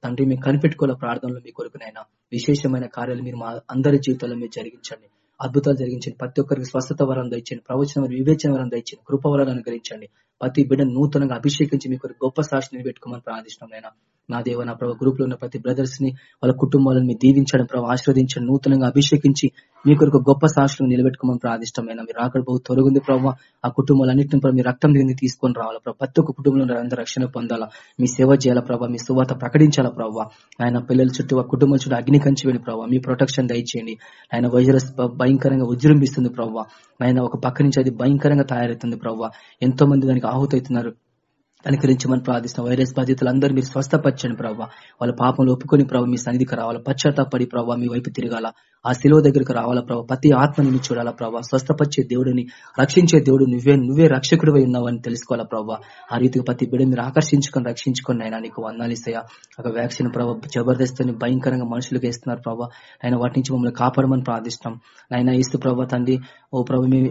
తండ్రి మేము కనిపెట్టుకోవాల ప్రార్థనలో మీ కొరకునైనా విశేషమైన కార్యాలు మీరు మా అందరి జీవితాల్లో మీరు జరిగించండి. అద్భుతాలు జరిగించండి. ప్రతి ఒక్కరికి స్వస్థత వరం దండి ప్రవచన వివేచన వరం దండి కృప వరాలు అనుగ్రహించండి. ప్రతి బిడ్డ నూతనంగా అభిషేకించి మీకు గొప్ప సాక్షి నిలబెట్టుకోమని ప్రార్థిస్తున్నాం నేను నా దేవ నా ప్రభావ గ్రూప్లో ఉన్న ప్రతి బ్రదర్స్ని వాళ్ళ కుటుంబాలను మీరు దీవించడం ప్రభావ ఆశీర్వదించండి. నూతనంగా అభిషేకించి మీ కొరకు గొప్ప సాక్షులను నిలబెట్టుకోమని ప్రార్థిష్టమైన మీరు అక్కడ బహు తొలగింది ప్రభావ ఆ కుటుంబాలన్నింటిని ప్రభావ మీ రక్తం దిగింది తీసుకొని రావాలా ప్రభావ ప్రతి ఒక్క కుటుంబంలో అందరూ రక్షణ పొందాలా. మీ సేవ చేయాలా ప్రభావ మీ సువాత ప్రకటించాలా ప్రభావ ఆయన పిల్లల చుట్టూ ఆ కుటుంబం చుట్టూ అగ్ని కంచి వెళ్ళి ప్రభావ మీ ప్రొటెక్షన్ దయచేయండి. ఆయన వైరస్ భయంకరంగా ఉజృంభిస్తుంది ప్రభావ ఆయన ఒక పక్క నుంచి అది భయంకరంగా తయారవుతుంది ప్రభావ ఎంతో మంది దానికి ఆహుతవుతున్నారు. అనుకరించమని ప్రార్థిస్తాం వైరస్ బాధితులందరూ మీరు స్వస్థపరచండి ప్రభావ వాళ్ళ పాపంలో ఒప్పుకొని ప్రభావ మీ సన్నిధికి రావాలా? పశ్చాత్తాపడి ప్రభావ మీ వైపు తిరగాల? ఆ శిలువ దగ్గరికి రావాలా ప్రభావ ప్రతి ఆత్మని మీరు చూడాలా ప్రభావ స్వస్థపరిచే దేవుడిని రక్షించే దేవుడు నువ్వే నువ్వే రక్షకుడు ఉన్నావు అని తెలుసుకోవాలా ప్రభావ ఆ రీతిగా ప్రతి బిడ్డ మీరు ఆకర్షించుకొని రక్షించుకొని ఆయన నీకు వందాలిసయ్యా ఒక వ్యాక్సిన్ ప్రభావ జబర్దస్త్ని భయంకరంగా మనుషులకు వేస్తున్నారు ప్రభావ ఆయన వాటి నుంచి మమ్మల్ని కాపాడమని ప్రార్థిస్తాం ఆయన ఇస్తూ ప్రభావ తండ్రి ఓ ప్రభు మేము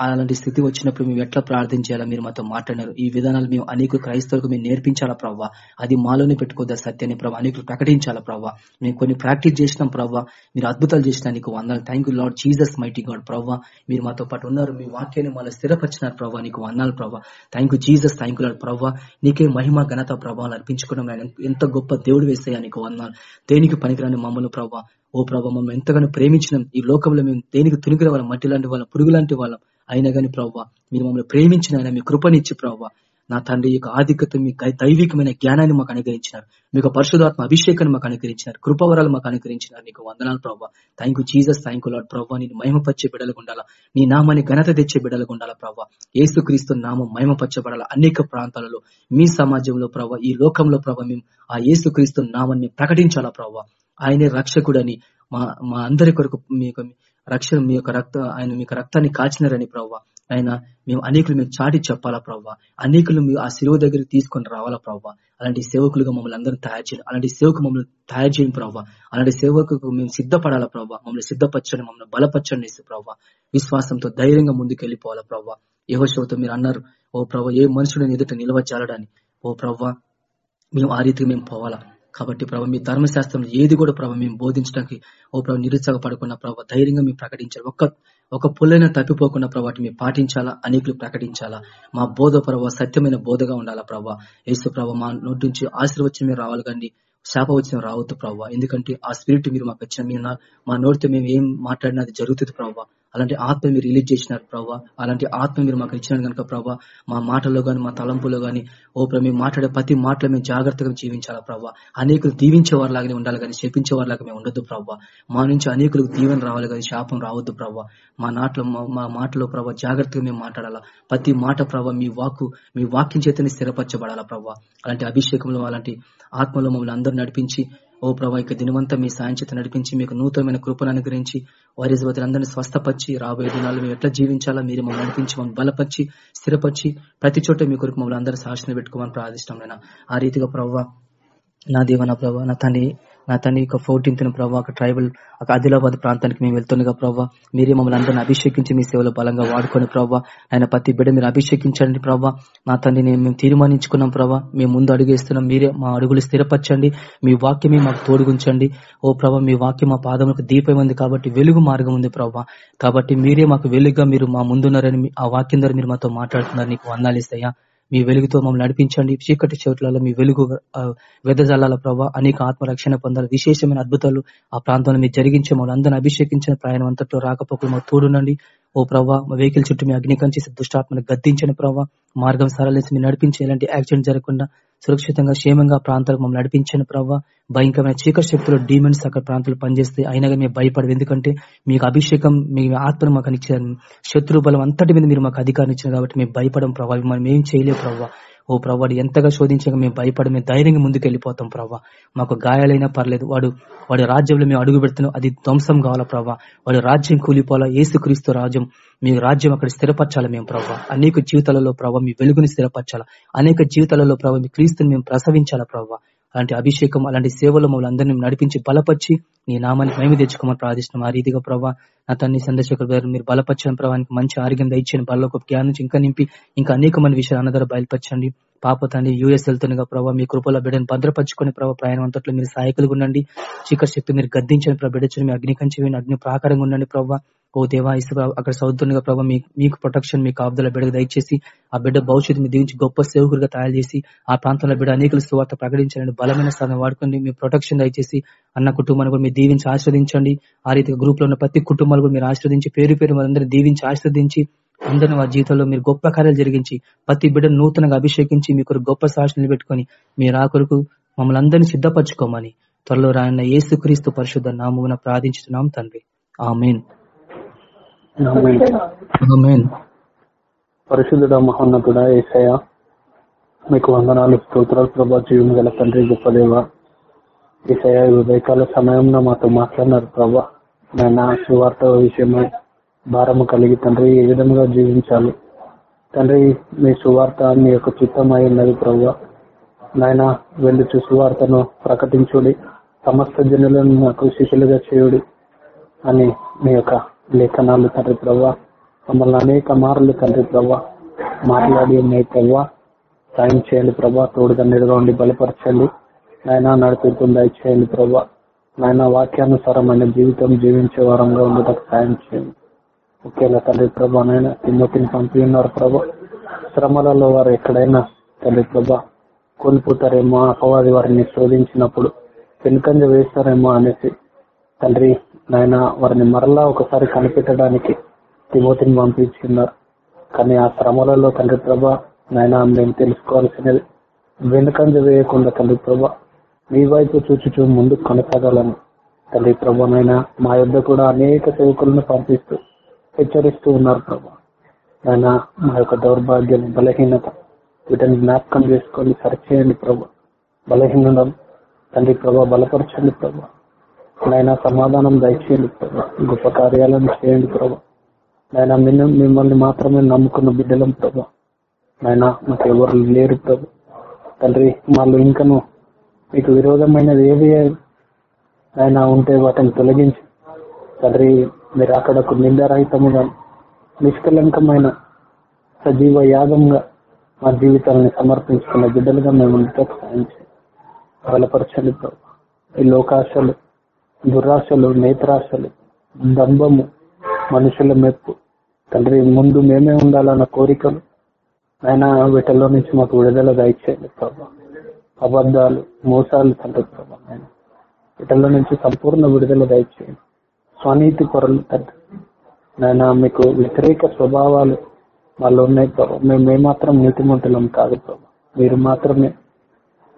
అలాంటి స్థితి వచ్చినప్పుడు మేము ఎట్లా ప్రార్థించాలా మీరు మాతో మాట్లాడారు ఈ విధానాలు మేము అనేక క్రైస్తవులకు మేము నేర్పించాలా ప్రవ్వా? అది మాలోనే పెట్టుకోద్దా సత్యాన్ని ప్రభావ అనేకులు ప్రకటించాలా ప్రవ్వా? మేము కొన్ని ప్రాక్టీస్ చేసినాం ప్రవ్వా. మీరు అద్భుతాలు చేసిన నీకు వందాలు thank you Lord Jesus mighty God ప్రవ్వా. మీరు మాతో పాటు ఉన్నారు. మీ వాక్యాన్ని మళ్ళీ స్థిరపరిచినారు ప్రవ్వా. నీకు వందాలు ప్రవ్వా. Thank you Jesus thank you Lord ప్రవ్వా. నీకే మహిమ ఘనత ప్రభావాలు అర్పించుకోవడం ఆయన ఎంత గొప్ప దేవుడు వేస్తాయా నీకు వందాలు దేనికి పనికిరాని మమ్మల్ని ప్రవ్వా? ఓ ప్రభావ మమ్మల్ని ఎంతగానో ప్రేమించినాం. ఈ లోకంలో మేము దేనికి తునిగిన వాళ్ళం మట్టి లాంటి వాళ్ళం పురుగు లాంటి వాళ్ళం అయినా కానీ ప్రవ్వా. మీరు మమ్మల్ని ప్రేమించిన ఆయన మీ కృపనిచ్చి ప్రవ్వా. నా తండ్రి యొక్క ఆధిక్యత మీ దైవికమైన జ్ఞానాన్ని మాకు అనుగ్రహించినారు. మీకు పరిశుధాత్మ అభిషేకాన్ని మాకు అనుగ్రహించినారు. కృపవరాలు మాకు అనుగ్రహించినారు. నీకు వందనాలు ప్రభావ thank you Jesus thank you Lord ప్రభావ నేను మహిమపరిచే బిడలకు ఉండాలా నీ నామాన్ని ఘనత తెచ్చే బిడలకు ఉండాలా ప్రభావ ఏసుక్రీస్తు నామం మహిమపరచబడాలా అనేక ప్రాంతాలలో మీ సమాజంలో ప్రభావ ఈ లోకంలో ప్రభావ మేము ఆ ఏసుక్రీస్తు నామాన్ని ప్రకటించాలా ప్రభావ ఆయనే రక్షకుడని మా మా అందరి కొరకు మీ యొక్క రక్షణ మీ యొక్క రక్త ఆయన మీ యొక్క రక్తాన్ని కాచినారని ప్రభావ ఆయన మేము అనేకులు మీకు చాటి చెప్పాలా ప్రవ్వా? అనేకులు మీ ఆ శిలువ దగ్గరికి తీసుకొని రావాలా ప్రవ్వా? అలాంటి సేవకులుగా మమ్మల్ని అందరూ తయారు చేయాలి అలాంటి సేవకు మమ్మల్ని తయారు చేయని ప్రవ్వా. అలాంటి సేవకు మేము సిద్ధపడాలా ప్రవ్వా? మమ్మల్ని సిద్ధపరచండి మమ్మల్ని బలపరచండి ప్రవ్వా. విశ్వాసంతో ధైర్యంగా ముందుకు వెళ్ళిపోవాలా ప్రవ్వా? యహోశవతో మీరు అన్నారు ఓ ప్రవ్వ ఏ మనుషుడిని ఎదుట నిల్వ చాలడని ఓ ప్రవ్వా మేము ఆ రీతికి మేము పోవాలా? కాబట్టి ప్రభావ మీ ధర్మశాస్త్రంలో ఏది కూడా ప్రభావ మేము బోధించడానికి ఓ ప్రభావ నిరుత్సాహపడకుండా ప్రభావ ధైర్యంగా మేము ప్రకటించాలి. ఒక్క ఒక పుల్లైనా తప్పిపోకుండా ప్రభావ మేము పాటించాలా? అనేకులు ప్రకటించాలా? మా బోధ ప్రభావ సత్యమైన బోధగా ఉండాలా ప్రభావ యేసు ప్రభావ మా నోటి నుంచి ఆశీర్వచనం మీరు రావాలి కానీ శాప వచ్చిన రావద్దు ప్రభావ ఎందుకంటే ఆ స్పిరిట్ మీరు మాకు వచ్చిన మీరు మా నోటితో మేము ఏం మాట్లాడినా అది జరుగుతుంది ప్రభావ అలాంటి ఆత్మ మీరు రిలీజ్ చేసినారు ప్రభావ అలాంటి ఆత్మ మీరు మాకు ఇచ్చినారు కనుక ప్రభావ మా మాటల్లో కానీ మా తలంపులో గాని ఓ ప్రభు మేము మాట్లాడే ప్రతి మాటలో మేము జాగ్రత్తగా జీవించాలా ప్రభావ అనేకులు దీవించే లాగానే ఉండాలి కానీ శపించే వారిలాగా మేము ఉండొద్దు ప్రభావ మా నుంచి అనేకులకు దీవెన రావాలి కానీ శాపం రావద్దు ప్రభావ మా నాట్లో మా- మా మాటలో ప్రభావ జాగ్రత్తగా మేము మాట్లాడాలా. ప్రతి మాట ప్రభావ మీ వాక్కు మీ వాక్యం చేతనే స్థిరపరచబడాలా ప్రభావ అలాంటి అభిషేకంలో అలాంటి ఆత్మలో మమ్మల్ని అందరూ నడిపించి ఓ ప్రభా ఇక దినవంతా మీ సాయం నడిపించి మీకు నూతనమైన కృపను అనుగ్రహించి వారి అందరినీ స్వస్థపరిచి రాబోయే దినాలు మేము ఎట్లా జీవించాలా మీరు మమ్మల్ని నడిపించి మమ్మల్ని బలపరిచి స్థిరపరిచి ప్రతి చోట మీ కొరకు మమ్మల్ని అందరూ సాక్షిని పెట్టుకోమని ప్రార్థిష్టం ఆ రీతిగా ప్రవ్వ నా దేవ నా ప్రభావ నా తండ్రి నా తండ్రి యొక్క ఫోర్టీన్త్ ప్రభావ ఒక ట్రైబల్ ఒక ఆదిలాబాద్ ప్రాంతానికి మేము వెళ్తుండగా ప్రభావ మీరే మమ్మల్ని అందరిని అభిషేకించి మీ సేవలో బలంగా వాడుకొని ప్రభావ ఆయన ప్రతి బిడ్డ మీరు అభిషేకించండి ప్రభావ నా తండ్రి మేము తీర్మానించుకున్నాం ప్రభావ మేము ముందు అడుగేస్తున్నాం మీరే మా అడుగులు స్థిరపరచండి. మీ వాక్యమే మాకు తోడుగుంచండి. ఓ ప్రభావ మీ వాక్యం మా పాదములకు దీపం ఉంది కాబట్టి వెలుగు మార్గం ఉంది ప్రభావ కాబట్టి మీరే మాకు వెలుగుగా మీరు మా ముందున్నారని ఆ వాక్యం ద్వారా మీరు మాతో మాట్లాడుతున్నారు. నీకు వందాలిస్తాయా మీ వెలుగుతో మమ్మల్ని నడిపించండి. చీకటి చోట్లలో మీ వెలుగు వెదజల్లాల ప్రభావ అనేక ఆత్మరక్షణ పొందాలి. విశేషమైన అద్భుతాలు ఆ ప్రాంతంలో మీరు జరిగించే మమ్మల్ని అందరిని అభిషేకించిన ప్రయాణం అంతట్లో రాకపోకలు మాకు తోడునండి ఓ ప్రభావ మా వెహికల్ చుట్టూ మీ అగ్ని దుష్టాత్మను గద్దించని ప్రభావ మార్గం సరళించి మీరు నడిపించి ఎలాంటి యాక్సిడెంట్ జరగకుండా సురక్షితంగా క్షేమంగా ప్రాంతాలకు మమ్మల్ని నడిపించని ప్రభావ భయంకరమైన చీకటి శక్తులు డీమన్స్ అక్కడ ప్రాంతాలు పనిచేస్తే అయినా మేము భయపడవు ఎందుకంటే మీకు అభిషేకం మీ ఆత్మను మాకు ఇచ్చారు శత్రు బలం అంతటి మీద మీరు మాకు అధికారం ఇచ్చారు కాబట్టి మేము భయపడం ప్రభావ మనం ఏం చేయలేవు ప్రభావ ఓ ప్రభు వాడు ఎంతగా శోధించగా మేము భయపడి మేము ధైర్యంగా ముందుకు ప్రవ్వా మాకు గాయాలైనా పర్లేదు వాడు వాడి రాజ్యంలో మేము అడుగు పెడుతున్నాం అది ధ్వంసం కావాలా ప్రవ్వా వాడి రాజ్యం కూలిపోవాలా ఏసుక్రీస్తు రాజ్యం మీ రాజ్యం అక్కడ స్థిరపరచాలి మేము ప్రభావ అనేక జీవితాలలో ప్రభావ మీ వెలుగుని స్థిరపరచాలా. అనేక జీవితాలలో ప్రభావ మీ క్రీస్తుని మేము ప్రసవించాలా ప్రభావ అలాంటి అభిషేకం అలాంటి సేవలు మమ్మల్ని అందరినీ నడిపించి బలపరిచి నీ నామాన్ని మేము తెచ్చుకోమని ప్రార్థిస్తున్నాం. ఆ రీతిగా ప్రభావ నా తన్ని చంద్రశేఖర్ గారు మీరు బలపరిచిన ప్రభావానికి మంచి ఆరోగ్యం దయచేయండి బలలో ఒక జ్ఞానం నుంచి ఇంకా నింపి ఇంకా అనేకమైన విషయాలు అన్నదారు బయలుపరచండి. పాప తండ్రి యూఎస్ వెళ్తుండగా ప్రభావ మీ కృపలో బిడ్డను భద్రపరచుకుని ప్రభావ ప్రయాణం అంతట్లో మీరు సహాయకులుగా ఉండండి. చీకటి శక్తి మీరు గద్దించండి ప్రభావ బిడ్డచని మీ అగ్నికంచి అగ్ని ప్రాకారంగా ఉండండి ప్రభావ ఓ దేవా ఇసు అక్కడ చదువుతుండగా ప్రభావ మీకు ప్రొటెక్షన్ మీకు ఆబ్దల బిడ్డకు దయచేసి ఆ బిడ్డ భవిష్యత్తు మీ దీవించి గొప్ప సేవకుడిగా తయారు చేసి ఆ ప్రాంతంలో బిడ్డ అనేకలు సువార్త ప్రకటించాలని బలమైన స్థానం వాడుకోండి. మీ ప్రొటెక్షన్ దయచేసి అన్న కుటుంబాన్ని కూడా మీరు దీవించి ఆశ్రదించండి ఆ రీతిగా గ్రూప్లో ఉన్న ప్రతి కుటుంబాలు కూడా మీరు ఆశ్రదించి పేరు పేరు మనందరూ దీవించి ఆశ్రదించి అందరిని వారి జీవితంలో మీరు గొప్ప కార్యాలు జరిగించి ప్రతి బిడ్డను నూతనంగా అభిషేకించి మీ కొరకు గొప్ప సాక్షి నిలబెట్టుకొని మీరు ఆ కొరకు మమ్మల్ని అందరినీ సిద్ధపరచుకోమని త్వరలో రాయన్న యేసుక్రీస్తు పరిశుద్ధ నామమున ప్రార్థించుతున్నాం తండ్రి. ఆమెన్. ఆమేన్. ఆమెన్. పరిశుద్ధుడ మహోన్నతుడ ఏసయ మీకు వందనాలు స్తోత్రాలు ప్రభా జీవం గల తండ్రి గొప్ప దేవ. ఏసయ ఉదయకాల సమయంలో మాతో మాట్లాడినారు ప్రభా. నాయన సువార్త విషయమై భారము కలిగి తండ్రి ఏ విధంగా జీవించాలి? తండ్రి మీ సువార్త మీ యొక్క చిత్తమై ఉన్నది ప్రభు నాయన వెళ్ళి సువార్తను ప్రకటించుడి. సమస్త జనులను నాకు శిష్యులుగా చేయుడి అని మీ యొక్క లేఖనాలు తండ్రి ప్రభా మమ్మల్ని అనేక మార్లు తండ్రి ప్రభా మాట్లాడి ఉన్నాయి ప్రభా సాయం చేయండి ప్రభా తోడుగా నిలుగా ఉండి బలపరచండి. నాయన నడిపిస్తుంది దయచేయండి ప్రభా నాయన వాక్యానుసారమైన జీవితం జీవించే వారంగా ఉండటం సాయం చేయండి. ముఖ్యంగా తండ్రి ప్రభా తిమ్మతిని పంపి ఉన్నారు ప్రభా. శ్రమలలో వారు ఎక్కడైనా తండ్రి ప్రభా కోల్పోతారేమో అపవాది వారిని శోధించినప్పుడు వెనుకంజ వేస్తారేమో అనేసి తండ్రి నాయన వారిని మరలా ఒకసారి కనిపెట్టడానికి తిమోతిని పంపించుకున్నారు. కానీ ఆ శ్రమలలో తండ్రి ప్రభా నాయన మేము తెలుసుకోవాల్సినది వెనుకంజ వేయకుండా తండ్రి ప్రభా మీ వైపు చూచుచూ ముందుకు కొనసాగాలను. తండ్రి ప్రభానైనా మా యొద్ కూడా అనేక సేవకులను పంపిస్తూ హెచ్చరిస్తూ ఉన్నారు ప్రభా. ఆయన మా యొక్క దౌర్భాగ్యం బలహీనత వీటిని జ్ఞాపకం చేసుకొని సరిచేయండి ప్రభా. బలహీనం తండ్రి ప్రభా బలపరచండి ప్రభా. నాయన సమాధానం దయచేయండి ప్రభా. గొప్ప కార్యాలను చేయండి ప్రభా. నాయన మిన్న- మిమ్మల్ని మాత్రమే నమ్ముకున్న బిడ్డలం ప్రభా. నాయన మాకు ఎవరు లేరు ప్రభు. తండ్రి వాళ్ళు ఇంకను మీకు విరోధమైనది ఏవి ఆయన ఉంటే వాటిని తొలగించి. తండ్రి మీరు అక్కడకు నిందారహితముగా నిష్కలంకమైన సజీవ యాగంగా మా జీవితాలను సమర్పించుకున్న బిడ్డలుగా మేము ఉండటం బలపరచండి ఈ లోకాశలు దురాశలు నేత్రాశలు దంభము మనుషుల మెప్పు. తండ్రి ముందు మేమే ఉండాలన్న కోరికలు. ఆయన వీటిల్లో నుంచి మాకు విడుదల దయచేయండి ప్రభా. అబద్ధాలు మోసాలు తండ్రి ప్రభా ఆయన వీటిల్లో నుంచి సంపూర్ణ విడుదల దయచేయండి. స్వనీతి కొరలు తండ్రి నాయన మీకు వ్యతిరేక స్వభావాలు వాళ్ళు ఉన్నాయి ప్రభావ మేము ఏమాత్రం నీతిమంతులం కాదు ప్రభా. మీరు మాత్రమే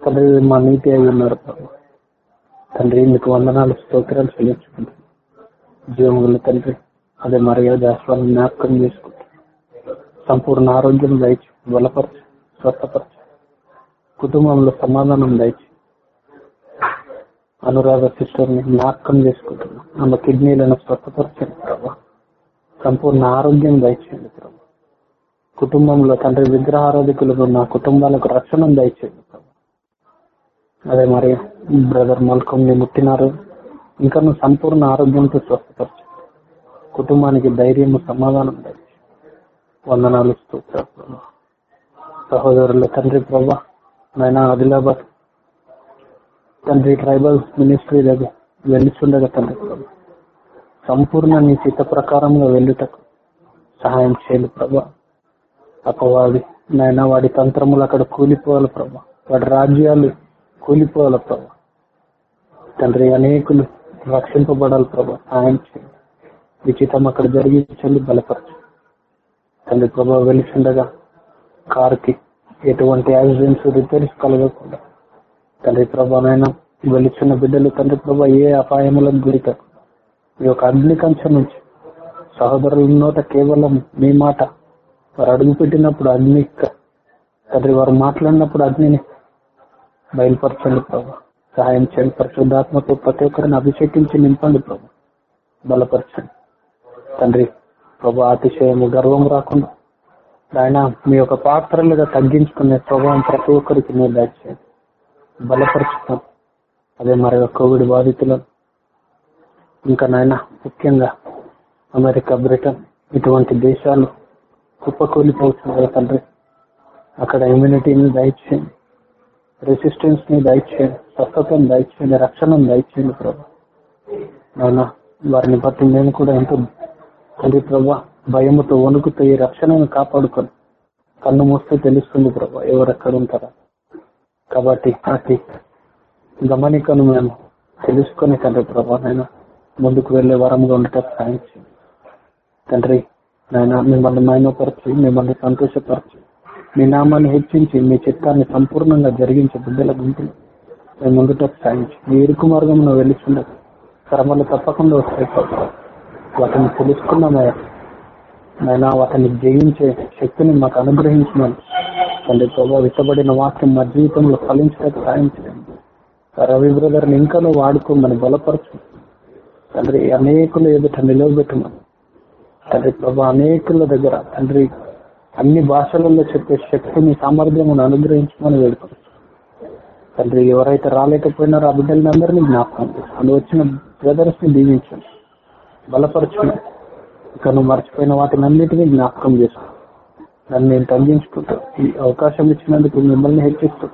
తండ్రి మా నీతి అయి ఉన్నారు ప్రభా. తండ్రి మీకు వందనాలు స్తోత్రాలు చెల్లించుకుంటాం జీవముల తండ్రి అదే మర్యాద ఆశ్వాన్ని జ్ఞాపకం చేసుకుంటాం సంపూర్ణ ఆరోగ్యం దయచు బలపరచు స్వస్థపరచు. కుటుంబంలో సమాధానం దయచు. అనురాధ సిస్టర్ని జ్ఞాపకం చేసుకుంటున్నాం. ఆమె కిడ్నీలను స్వస్థపరచండి ప్రభా. సంపూర్ణ ఆరోగ్యం దయచేయండి ప్రభా. కుటుంబంలో తండ్రి విగ్రహారాధికులకు నా కుటుంబాలకు రక్షణ దయచేయండి ప్రభా. అదే మరి బ్రదర్ మల్కంని ముట్టినారు. ఇంకా నువ్వు సంపూర్ణ ఆరోగ్యంతో స్వస్థపరచు కుటుంబానికి ధైర్యము సమాధానం దయచేయండి. వందనాలు స్తోత్రాలు సహోదరుల తండ్రి ప్రభా నాయన ఆదిలాబాద్ తండ్రి ట్రైబల్ మినిస్ట్రీ దగ్గర వెళ్ళిచుండగా తండ్రి. సంపూర్ణ నీ చిత్త ప్రకారంగా వెళ్ళుటకు సహాయం చేయాలి ప్రభా. అపవాది నాయన వాడి తంత్రములు అక్కడ కూలిపోవాలి ప్రభా. వాడి రాజ్యాలు కూలిపోవాలి ప్రభా. తండ్రి అనేకులు రక్షింపబడాలి ప్రభా. సహాయం చేయండి. విచితం అక్కడ జరిగించండి బలపరచు తండ్రి ప్రభా వెలిసిండగా కారుకి ఎటువంటి యాక్సిడెంట్స్ రిపేర్స్ కలగకుండా తండ్రి ప్రభానైనా వెలిచిన బిడ్డలు తండ్రి ప్రభా ఏ అపాయములకు గురికారు మీ యొక్క అగ్ని కంచె నుంచి సహోదరుల నోట కేవలం మీ మాట వారు అడుగు పెట్టినప్పుడు అగ్ని తండ్రి వారు మాట్లాడినప్పుడు అగ్నిని బయలుపరచండి ప్రభా. సహాయం చేయండి పరిశుద్ధాత్మతో ప్రతి ఒక్కరిని అభిషేకించి నింపండి ప్రభు. బలపరచండి. తండ్రి ప్రభు అతిశయము గర్వం రాకుండా ఆయన మీ యొక్క పాత్రలుగా తగ్గించుకునే ప్రభావం ప్రతి ఒక్కరికి మీరు దయచేయండి. బలపరుచుతాం. అదే మరి కోవిడ్ బాధితులను ఇంకా నాయన ముఖ్యంగా అమెరికా బ్రిటన్ ఇటువంటి దేశాలు కుప్పకూలిపోతున్నారు తండ్రి. అక్కడ ఇమ్యూనిటీని దయచేయండి. రెసిస్టెన్స్ని దయచేయండి. స్వస్థతను దయచేయండి. రక్షణను దయచేయండి ప్రభా. నాయన వారిని బట్టి నేను కూడా ఎంతో తండ్రి ప్రభా భయముతో వణుకుతో ఈ రక్షణను కాపాడుకొని కన్ను మూస్తే తెలుస్తుంది ప్రభా ఎవరెక్కడ ఉంటారా. కాబట్టి ప్రతి గమనికను మేము తెలుసుకొని తండ్రి ప్రభా నాయన ముందుకు వెళ్ళే వరంగా ఉండటం సాయం తండ్రి నాయన మిమ్మల్ని మైనపరచి మిమ్మల్ని సంతోషపరచు మీ నామాన్ని హెచ్చించి మీ చిత్తాన్ని సంపూర్ణంగా జరిగించే బిడ్డల గుంపులు మేము ముందుటకు సాయించి మీ ఇరుకు మార్గంలో వెళ్ళిచుండదు శ్రమలు తప్పకుండా వస్తాయి వాటిని తెలుసుకున్నామయ్యా. నాయన వాటిని జయించే శక్తిని మాకు అనుగ్రహించమని తండ్రి ప్రభావ విత్తబడిన వాక్యం మా జీవితంలో ఫలించడానికి సాయం చేయండి రవి బ్రదర్ని ఇంకానూ వాడుకోమని బలపరచు. తండ్రి అనేకులు ఎదుట నిలవబెట్టమని. తండ్రి ప్రభా అనేకుల దగ్గర తండ్రి అన్ని భాషలలో చెప్పే శక్తిని సామర్థ్యం అనుగ్రహించమని వేడుకోవచ్చు తండ్రి ఎవరైతే రాలేకపోయినారో ఆ బిడ్డలని అందరినీ జ్ఞాపకం చేసుకోండి వచ్చిన బ్రదర్స్ని దీవించండి బలపరచండి ఇక నువ్వు మర్చిపోయిన వాటిని అన్నిటినీ జ్ఞాపకం చేసుకో. నన్ను నేను తగ్గించుకుంటూ ఈ అవకాశం ఇచ్చినందుకు మిమ్మల్ని హెచ్చిస్తూ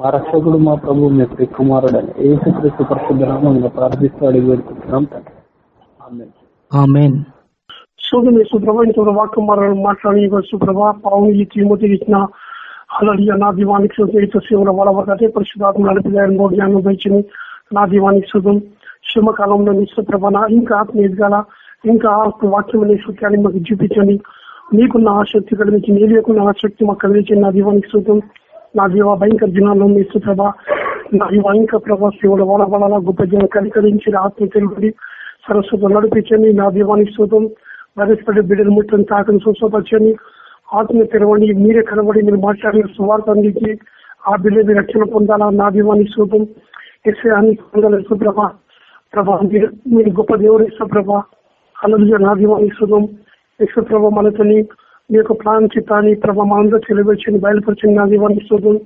మా రక్షకుడు మా ప్రభు మీ ప్రియ కుమారుడు అని ఏసుక్రీస్తు పరిశుద్ధ నామంలో ప్రార్థిస్తూ అడిగి వేడుకుంటున్నాం తండ్రి. ఆమెన్. శోధన సుప్రభ ఇంత వాక్యం మాట్లాడి సుప్రభ పావు ఈ తిరుమతి ఇచ్చిన అలాగే నా దీవానికి శుద్ధ సేవల వలవతే పరిశుధాత్మ నడిపిదాయని జ్ఞానం పెంచింది నా దీవానికి శుద్ధం. క్షమకాలంలో నిశ్చప్రభ ఇంకా ఆత్మ ఎదగాల ఇంకా వాక్యం అనే సత్యాన్ని మాకు చూపించండి. మీకున్న ఆసక్తి కలిగించి నీ లేకున్న ఆసక్తి మాకు కలిగించి నా దీవానికి శృతం నా దీవ భయంకర దినాల్లో మీ సుప్రభ నా దీవ ఇంకా ప్రభా శివుడు వడబడాల గొప్ప జనం కలికరించి ఆత్మ తెలుగుడి సరస్వతం నడిపించండి. నా దీవానికి శృతం వరసపడి బిడ్డలు ముట్టని తాకని స్వస్థపరచండి ఆత్మ తెరవండి. మీరే కనబడి మీరు మాట్లాడిన సువార్త అందించి ఆ బిడ్డ రక్షణ పొందాలా? నా దీవానికి శృతం ఎస్ఏ అని పొందాలి సుప్రభ ప్రభా మీరు మీరు గొప్ప దేవుడు ఇష్టప్రభ అలలుగా నా దీవానికి శుభం ఇష్టప్రభ మనతోని మీ యొక్క ప్రాణ చిత్తాన్ని ప్రభ మా అందరూ తెలియవచ్చని బయలుపరిచిన నా దీవానికి శుభం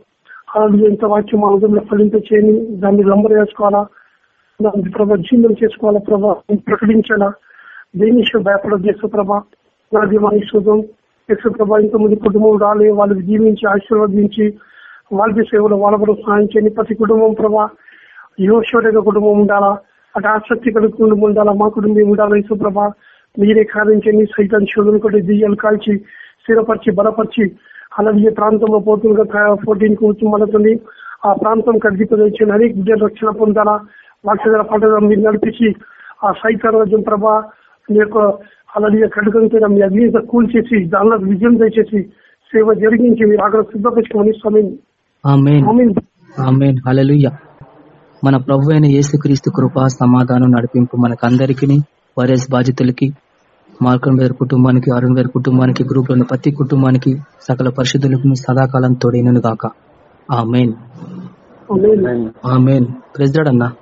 అలలు ఎంత వాక్యం మా హృదయంలో ఫలింప చేయని దాన్ని లంబర్ వేసుకోవాలా? దాన్ని ప్రభ జీవనం చేసుకోవాలా? ప్రభా ప్రకటించాలా? దేని భయపడదు యశ్వ్రభ నా దీవానికి శుభం యశ్వ్రభ ఇంతమంది కుటుంబం రాలే వాళ్ళకి జీవించి ఆశీర్వదించి వాళ్ళకి సేవలు వాళ్ళ కూడా సహాయం చేయని ప్రతి కుటుంబం ప్రభా యోశ్వరగా కుటుంబం ఉండాలా? అటు ఆసక్తి కలిగి కుటుంబం ఉండాలా? మా కుటుంబం ఉండాలా యశ్వ్రభ మీరే కార్యించండి సైతం శోధన కొట్టి దియ్యాలు కాల్చి స్థిరపరిచి బలపరిచి అలాగే ప్రాంతంలో పోతులుగా ఫోర్టీన్ కుటుంబాలతోని ఆ ప్రాంతం కడిగిపోయి అనేక విద్య రక్షణ పొందాలా? వాక్య పండుగ మీరు నడిపించి ఆ సైతం రాజ్యం ప్రభా మీ యొక్క అలాగే కడుగంతో మీ అగ్నిత కూల్చేసి దానిలో విజయం దయచేసి సేవ జరిగించి మీరు అక్కడ సిద్ధపరచుకోమని స్వామి మన ప్రభు అయిన యేసుక్రీస్తు కృప సమాధానం నడిపింపు మనకందరికి వైరస్ బాధితులకి మార్కన్ గారి కుటుంబానికి అరుణ్ గారి కుటుంబానికి గ్రూప్లోని ప్రతి కుటుంబానికి సకల పరిశుద్ధులకు సదాకాలం తోడైనను గాక amen amen. Amen. Amen president అన్న.